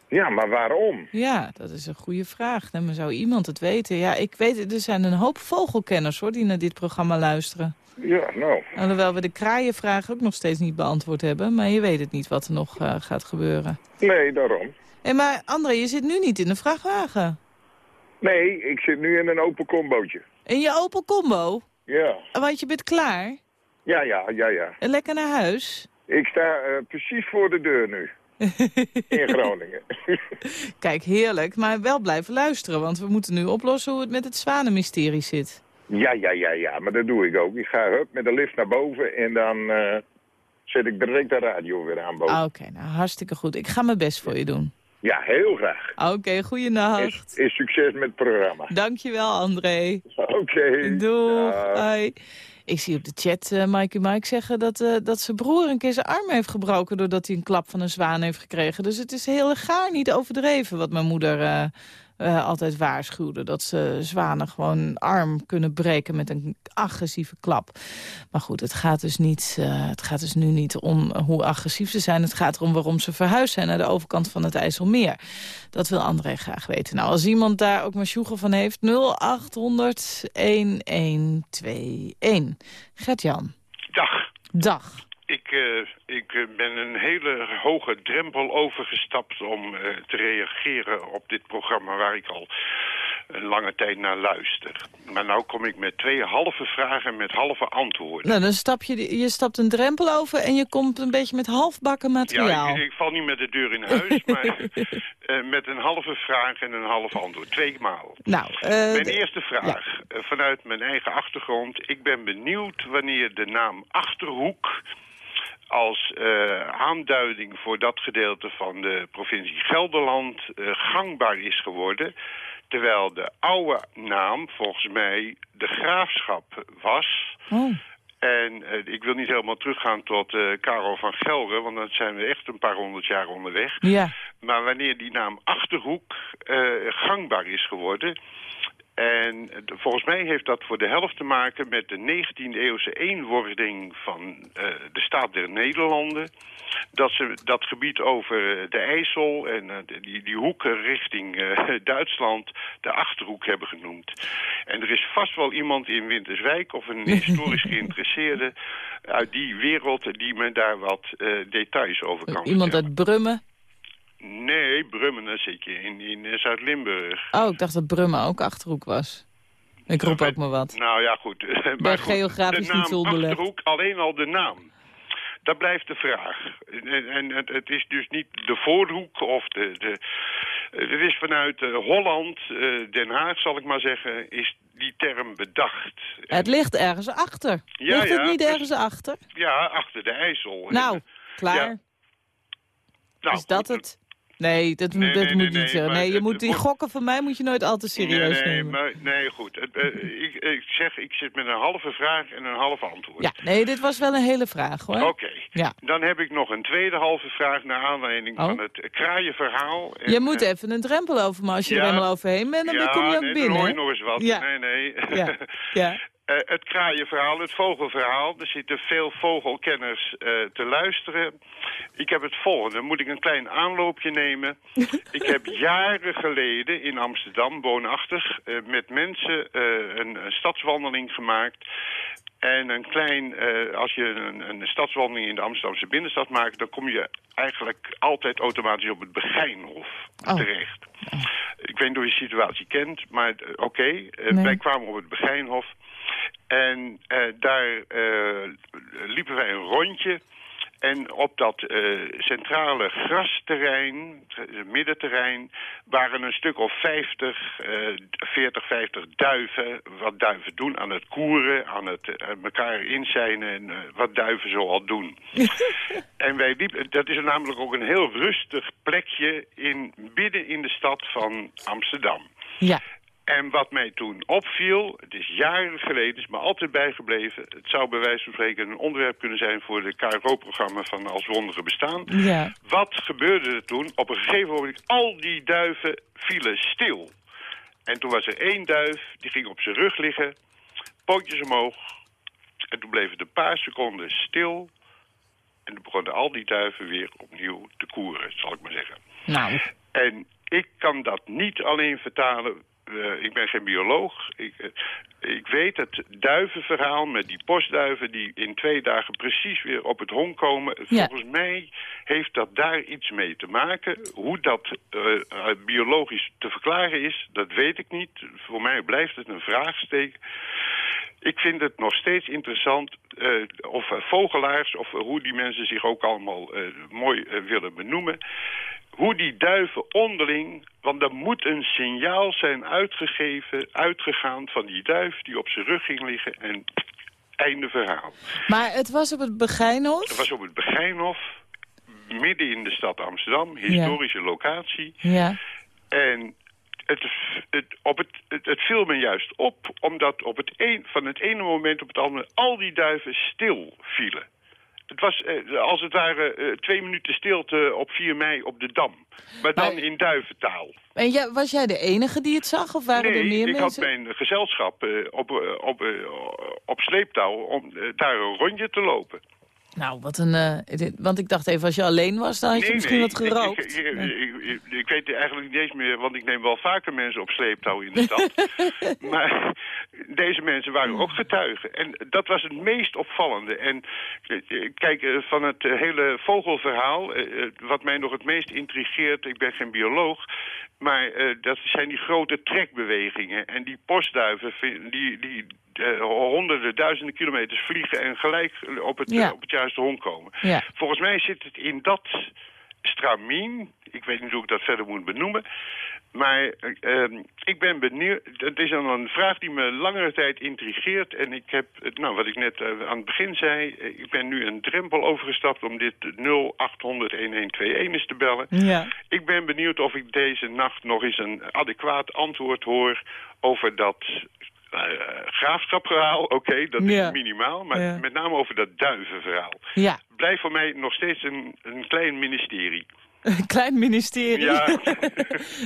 Ja, maar waarom? Ja, dat is een goede vraag. Maar zou iemand het weten? Ja, ik weet het. Er zijn een hoop vogelkenners hoor, die naar dit programma luisteren. Ja, nou. Alhoewel we de kraaienvraag ook nog steeds niet beantwoord hebben. Maar je weet het niet wat er nog eh, gaat gebeuren. Nee, daarom. Hé, maar André, je zit nu niet in de vrachtwagen. Nee, ik zit nu in een open combootje. In je Opel Combo? Ja. Want je bent klaar? Ja, ja, ja, ja. En lekker naar huis? Ik sta eh, precies voor de deur nu. In Groningen. Kijk, heerlijk. Maar wel blijven luisteren. Want we moeten nu oplossen hoe het met het zwanenmysterie zit. ja, ja, ja, ja. Maar dat doe ik ook. Ik ga hup, met de lift naar boven en dan eh, zet ik direct de radio weer aan boven. Oké, nou hartstikke goed. Ik ga mijn best voor je doen. Ja, heel graag. Oké, Is, goeienacht. is succes met het programma. Dankjewel, André. Oké. Doeg. Dag. Hoi. Ik zie op de chat uh, Mikey Mike zeggen dat, uh, dat zijn broer een keer zijn arm heeft gebroken... doordat hij een klap van een zwaan heeft gekregen. Dus het is heel gaar niet overdreven wat mijn moeder uh, uh, altijd waarschuwde. Dat ze zwanen gewoon een arm kunnen breken met een agressieve klap. Maar goed, het gaat dus, niet, uh, het gaat dus nu niet om hoe agressief ze zijn. Het gaat erom waarom ze verhuisd zijn naar de overkant van het IJsselmeer. Dat wil André graag weten. Nou, als iemand daar ook maar sjoegel van heeft... 0800 1121. Gert-Jan. Dag. Dag. Ik, uh, ik ben een hele hoge drempel overgestapt om eh, te reageren op dit programma waar ik al een lange tijd naar luister. Maar nou kom ik met twee halve vragen met halve antwoorden. Nou, dan stap je, je stapt een drempel over en je komt een beetje met halfbakken materiaal. Ja, ik, ik val niet met de deur in huis, maar eh, met een halve vraag en een half antwoord. Twee maal. Nou, eh, Mijn eerste vraag, eh, vanuit mijn eigen achtergrond. Ik ben benieuwd wanneer de naam Achterhoek als eh, aanduiding voor dat gedeelte van de provincie Gelderland eh, gangbaar is geworden. Terwijl de oude naam volgens mij de graafschap was. Oh. En eh, ik wil niet helemaal teruggaan tot eh Karel van Gelre, want dan zijn we echt een paar honderd jaar onderweg. Ja. Maar wanneer die naam Achterhoek gangbaar is geworden... en volgens mij heeft dat voor de helft te maken met de 19e-eeuwse eenwording van eh, de staat der Nederlanden. Dat ze dat gebied over eh, de IJssel en eh, die, die hoeken richting Duitsland de Achterhoek hebben genoemd. En er is vast wel iemand in Winterswijk of een historisch geïnteresseerde uit die wereld die me daar wat details over kan Iemand uit Brummen. Nee, Brummen, dan zit je in, in eh, Zuid-Limburg. Oh, ik dacht dat Brummen ook Achterhoek was. Ik roep ook maar wat. Nou ja, goed. ben maar goed, geografisch de niet naam zo onderlegd. Achterhoek, alleen al de naam. Dat blijft de vraag. En, en het, het is dus niet de voorhoek of de... de het is vanuit eh, Holland, eh, Den Haag zal ik maar zeggen, is die term bedacht. Het ligt ergens achter. Ja, ligt het ja, niet dus- ergens achter? Ja, achter de IJssel. Nou, klaar. Ja. Nou, is dat het? Nee, dat, Nee, dat nee, moet nee, niet nee, zeggen. maar Nee, je moet die gokken van mij moet je nooit al te serieus nemen. maar, nee, goed. Het, eh, ik, ik zeg, ik zit met een halve vraag en een half antwoord. Ja, nee, dit was wel een hele vraag hoor. Oké. Ja. Dan heb ik nog een tweede halve vraag naar aanleiding Oh. van het kraaienverhaal. En, Je moet eh, even een drempel over, maar als je er ja. helemaal overheen bent, dan ja, kom je ook nee, binnen. dan hoor je nog eens wat. Ja. Nee, nee. Ja. ja. Eh, het kraaienverhaal, het vogelverhaal. Er zitten veel vogelkenners eh, te luisteren. Ik heb het volgende. Moet ik een klein aanloopje nemen? ik heb jaren geleden in Amsterdam, woonachtig, eh, met mensen een, een stadswandeling gemaakt. En een klein, als je een, een stadswandeling in de Amsterdamse binnenstad maakt... dan kom je eigenlijk altijd automatisch op het Begijnhof Oh. terecht. Ik weet niet of je de situatie kent, maar oké. Nee. Wij kwamen op het Begijnhof. En eh, daar eh, liepen wij een rondje. En op dat eh, centrale grasterrein, het middenterrein, waren een stuk of 50, eh 40, 50 duiven. Wat duiven doen aan het koeren, aan het eh, elkaar inzijnen en wat duiven zoal doen. en wij liepen, dat is namelijk ook een heel rustig plekje in, midden in de stad van Amsterdam. Ja. En wat mij toen opviel, het is jaren geleden, is me altijd bijgebleven. Het zou bij wijze van spreken een onderwerp kunnen zijn voor de KRO-programma van Als Wonderen Bestaan. Ja. Wat gebeurde er toen? Op een gegeven moment, al die duiven vielen stil. En toen was er één duif, die ging op zijn rug liggen, pootjes omhoog. En toen bleef het een paar seconden stil. En toen begonnen al die duiven weer opnieuw te koeren, zal ik maar zeggen. Nou, En ik kan dat niet alleen vertalen. Eh, ik ben geen bioloog. Ik, eh, ik weet het duivenverhaal met die postduiven die in twee dagen precies weer op het honk komen. Ja. Volgens mij heeft dat daar iets mee te maken. Hoe dat eh, biologisch te verklaren is, dat weet ik niet. Voor mij blijft het een vraagsteek. Ik vind het nog steeds interessant eh, of eh, vogelaars, of eh, hoe die mensen zich ook allemaal mooi willen benoemen. Hoe die duiven onderling, want er moet een signaal zijn uitgegeven, uitgegaan van die duif die op zijn rug ging liggen en einde verhaal. maar het was op het Begijnhof? Dat was op het Begijnhof, midden in de stad Amsterdam, historische locatie. Ja. En het, het, op het, het, het viel me juist op, omdat op het een, van het ene moment op het andere al die duiven stil vielen. Het was eh, als het ware eh, twee minuten stilte op 4 mei op de Dam. Maar dan Maar- in duiventaal. En jij, was jij de enige die het zag? Of waren nee, er meer ik had mijn gezelschap eh, op, eh, op, eh, op sleeptouw om daar een rondje te lopen. Nou, wat een... eh, dit- want ik dacht even, als je alleen was, dan had je misschien wat gerookt. Ik, ik, ik, weet eigenlijk niet eens meer, want ik neem wel vaker mensen op sleeptouw in de stad. maar deze mensen waren ook getuigen. En dat was het meest opvallende. En eh, kijk, eh, van het hele vogelverhaal, wat mij nog het meest intrigeert, ik ben geen bioloog, maar dat zijn die grote trekbewegingen. En die postduiven, die, die honderden, duizenden kilometers vliegen en gelijk op het, Ja. op het juiste Ja. Volgens mij zit het in dat stramien, ik weet niet hoe ik dat verder moet benoemen, maar eh, ehm, ik ben benieuwd, het is dan een vraag die me langere tijd intrigeert en ik heb, nou wat ik net eh, aan het begin zei, eh, ik ben nu een drempel overgestapt om dit 0800-1121 eens te bellen. Ja. Ik ben benieuwd of ik deze nacht nog eens een adequaat antwoord hoor over dat eh, graafschapverhaal. Oké, dat Ja. is minimaal, maar Ja. met name over dat duivenverhaal. Ja, Blijft voor mij nog steeds een, een klein ministerie. Een klein ministerie. Ja.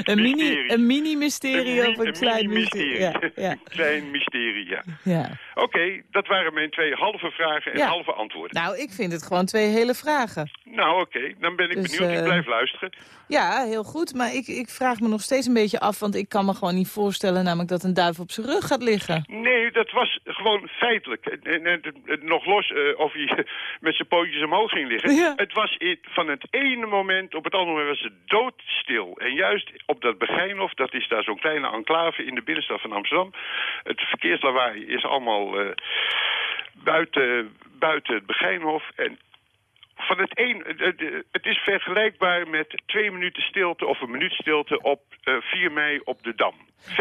een mini- Mysterie. een mini-mysterie Een of een, mi- klein mini-mysterie. mysterie. Ja, ja, Een klein mysterie, ja. ja. Oké, dat waren mijn twee halve vragen en halve antwoorden. Nou, ik vind het gewoon twee hele vragen. Nou, oké, dan ben ik Dus, benieuwd. Ik eh, blijf luisteren. Ja, heel goed. Maar ik, ik vraag me nog steeds een beetje af... want ik kan me gewoon niet voorstellen namelijk dat een duif op zijn rug gaat liggen. Nee, dat was gewoon feitelijk. En, nog los eh, of hij met zijn pootjes omhoog ging liggen. Het was van het ene moment op het andere moment was het doodstil. En juist op dat Begijnhof, dat is daar zo'n kleine enclave in de binnenstad van Amsterdam. Het verkeerslawaai is allemaal eh, buiten, buiten het Begijnhof. En van het een, het- is vergelijkbaar met twee minuten stilte of een minuut stilte op eh, 4 mei op de Dam.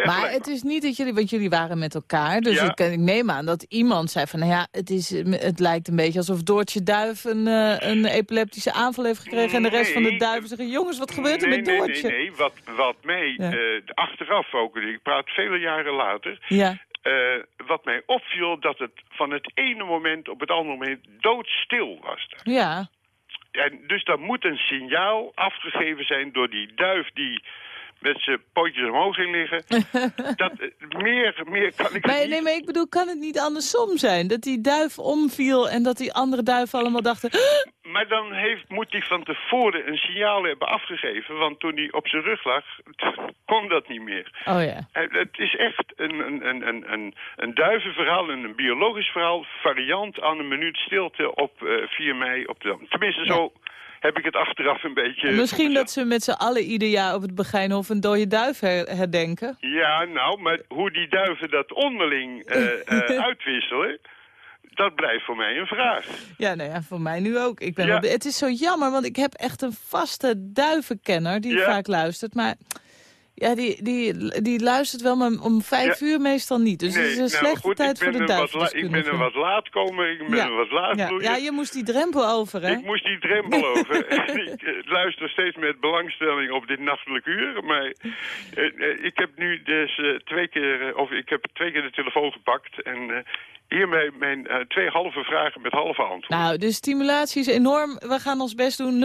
Maar het is niet dat jullie... want jullie waren met elkaar. Dus Ja. ik, ik neem aan dat iemand zei van... nou ja, het, is, het lijkt een beetje alsof Doortje Duif een, eh, een epileptische aanval heeft gekregen... en de rest van de Nee. duiven zeggen... jongens, wat gebeurt er nee, met nee, Doortje? Nee, nee, wat, wat mij Ja. eh, achteraf ook, ik praat vele jaren later... Ja, eh, wat mij opviel, dat het van het ene moment op het andere moment doodstil was. daar. ja. En dus daar moet een signaal afgegeven zijn door die duif die met zijn pootjes omhoog ging liggen. dat, eh, meer, meer kan ik Maar, niet... nee, maar ik bedoel, kan het niet andersom zijn? Dat die duif omviel en dat die andere duiven allemaal dachten... Maar dan heeft, moet hij van tevoren een signaal hebben afgegeven. Want toen hij op zijn rug lag, kon dat niet meer. Oh ja. Het is echt een, een, een, een, een, duivenverhaal, een, een biologisch verhaal... variant aan een minuut stilte op eh 4 mei op de. Tenminste, zo heb ik het achteraf een beetje... Misschien dat ze met z'n allen ieder jaar op het Begijnhof een dode duif her- herdenken. Ja, nou, maar hoe die duiven dat onderling eh, eh, uitwisselen... dat blijft voor mij een vraag. Ja, nou ja, voor mij nu ook. Ik ben Ja. het is zo jammer, want ik heb echt een vaste duivenkenner die Ja. vaak luistert. Maar ja, die, die, die luistert wel, maar om vijf Ja. uur meestal niet. Dus het is een nou slechte goed, tijd voor de wat la- Ik ben er wat laat komen, ik ben Ja. er wat laat ja. ja, je moest die drempel over, hè? Ik moest die drempel over. Ik eh, luister steeds met belangstelling op dit nachtelijk uur. Maar eh, eh, ik heb nu dus twee keer, of ik heb twee keer de telefoon gepakt. En hiermee mijn eh, twee halve vragen met halve antwoord. Nou, de stimulatie is enorm. We gaan ons best doen. 0800-1121.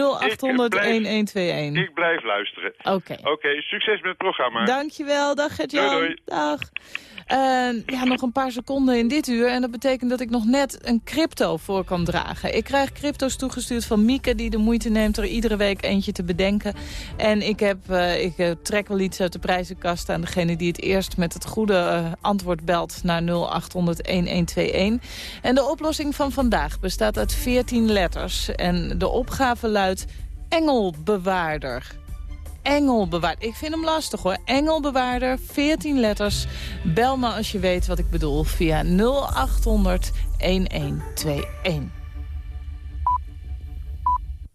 Ik blijf luisteren. Oké. Oké, succes met het programma. Dankjewel, dag Gert-Jan. Doei, doei. Dag. En ja, nog een paar seconden in dit uur. En dat betekent dat ik nog net een crypto voor kan dragen. Ik krijg crypto's toegestuurd van Mieke... die de moeite neemt er iedere week eentje te bedenken. En ik, heb, eh, ik eh, trek wel iets uit de prijzenkast... aan degene die het eerst met het goede antwoord belt... naar 0800-1121. En de oplossing van vandaag bestaat uit 14 letters. En de opgave luidt Engelbewaarder. Engelbewaarder. Ik vind hem lastig hoor. Engelbewaarder, 14 letters. Bel me als je weet wat ik bedoel via 0800 1121.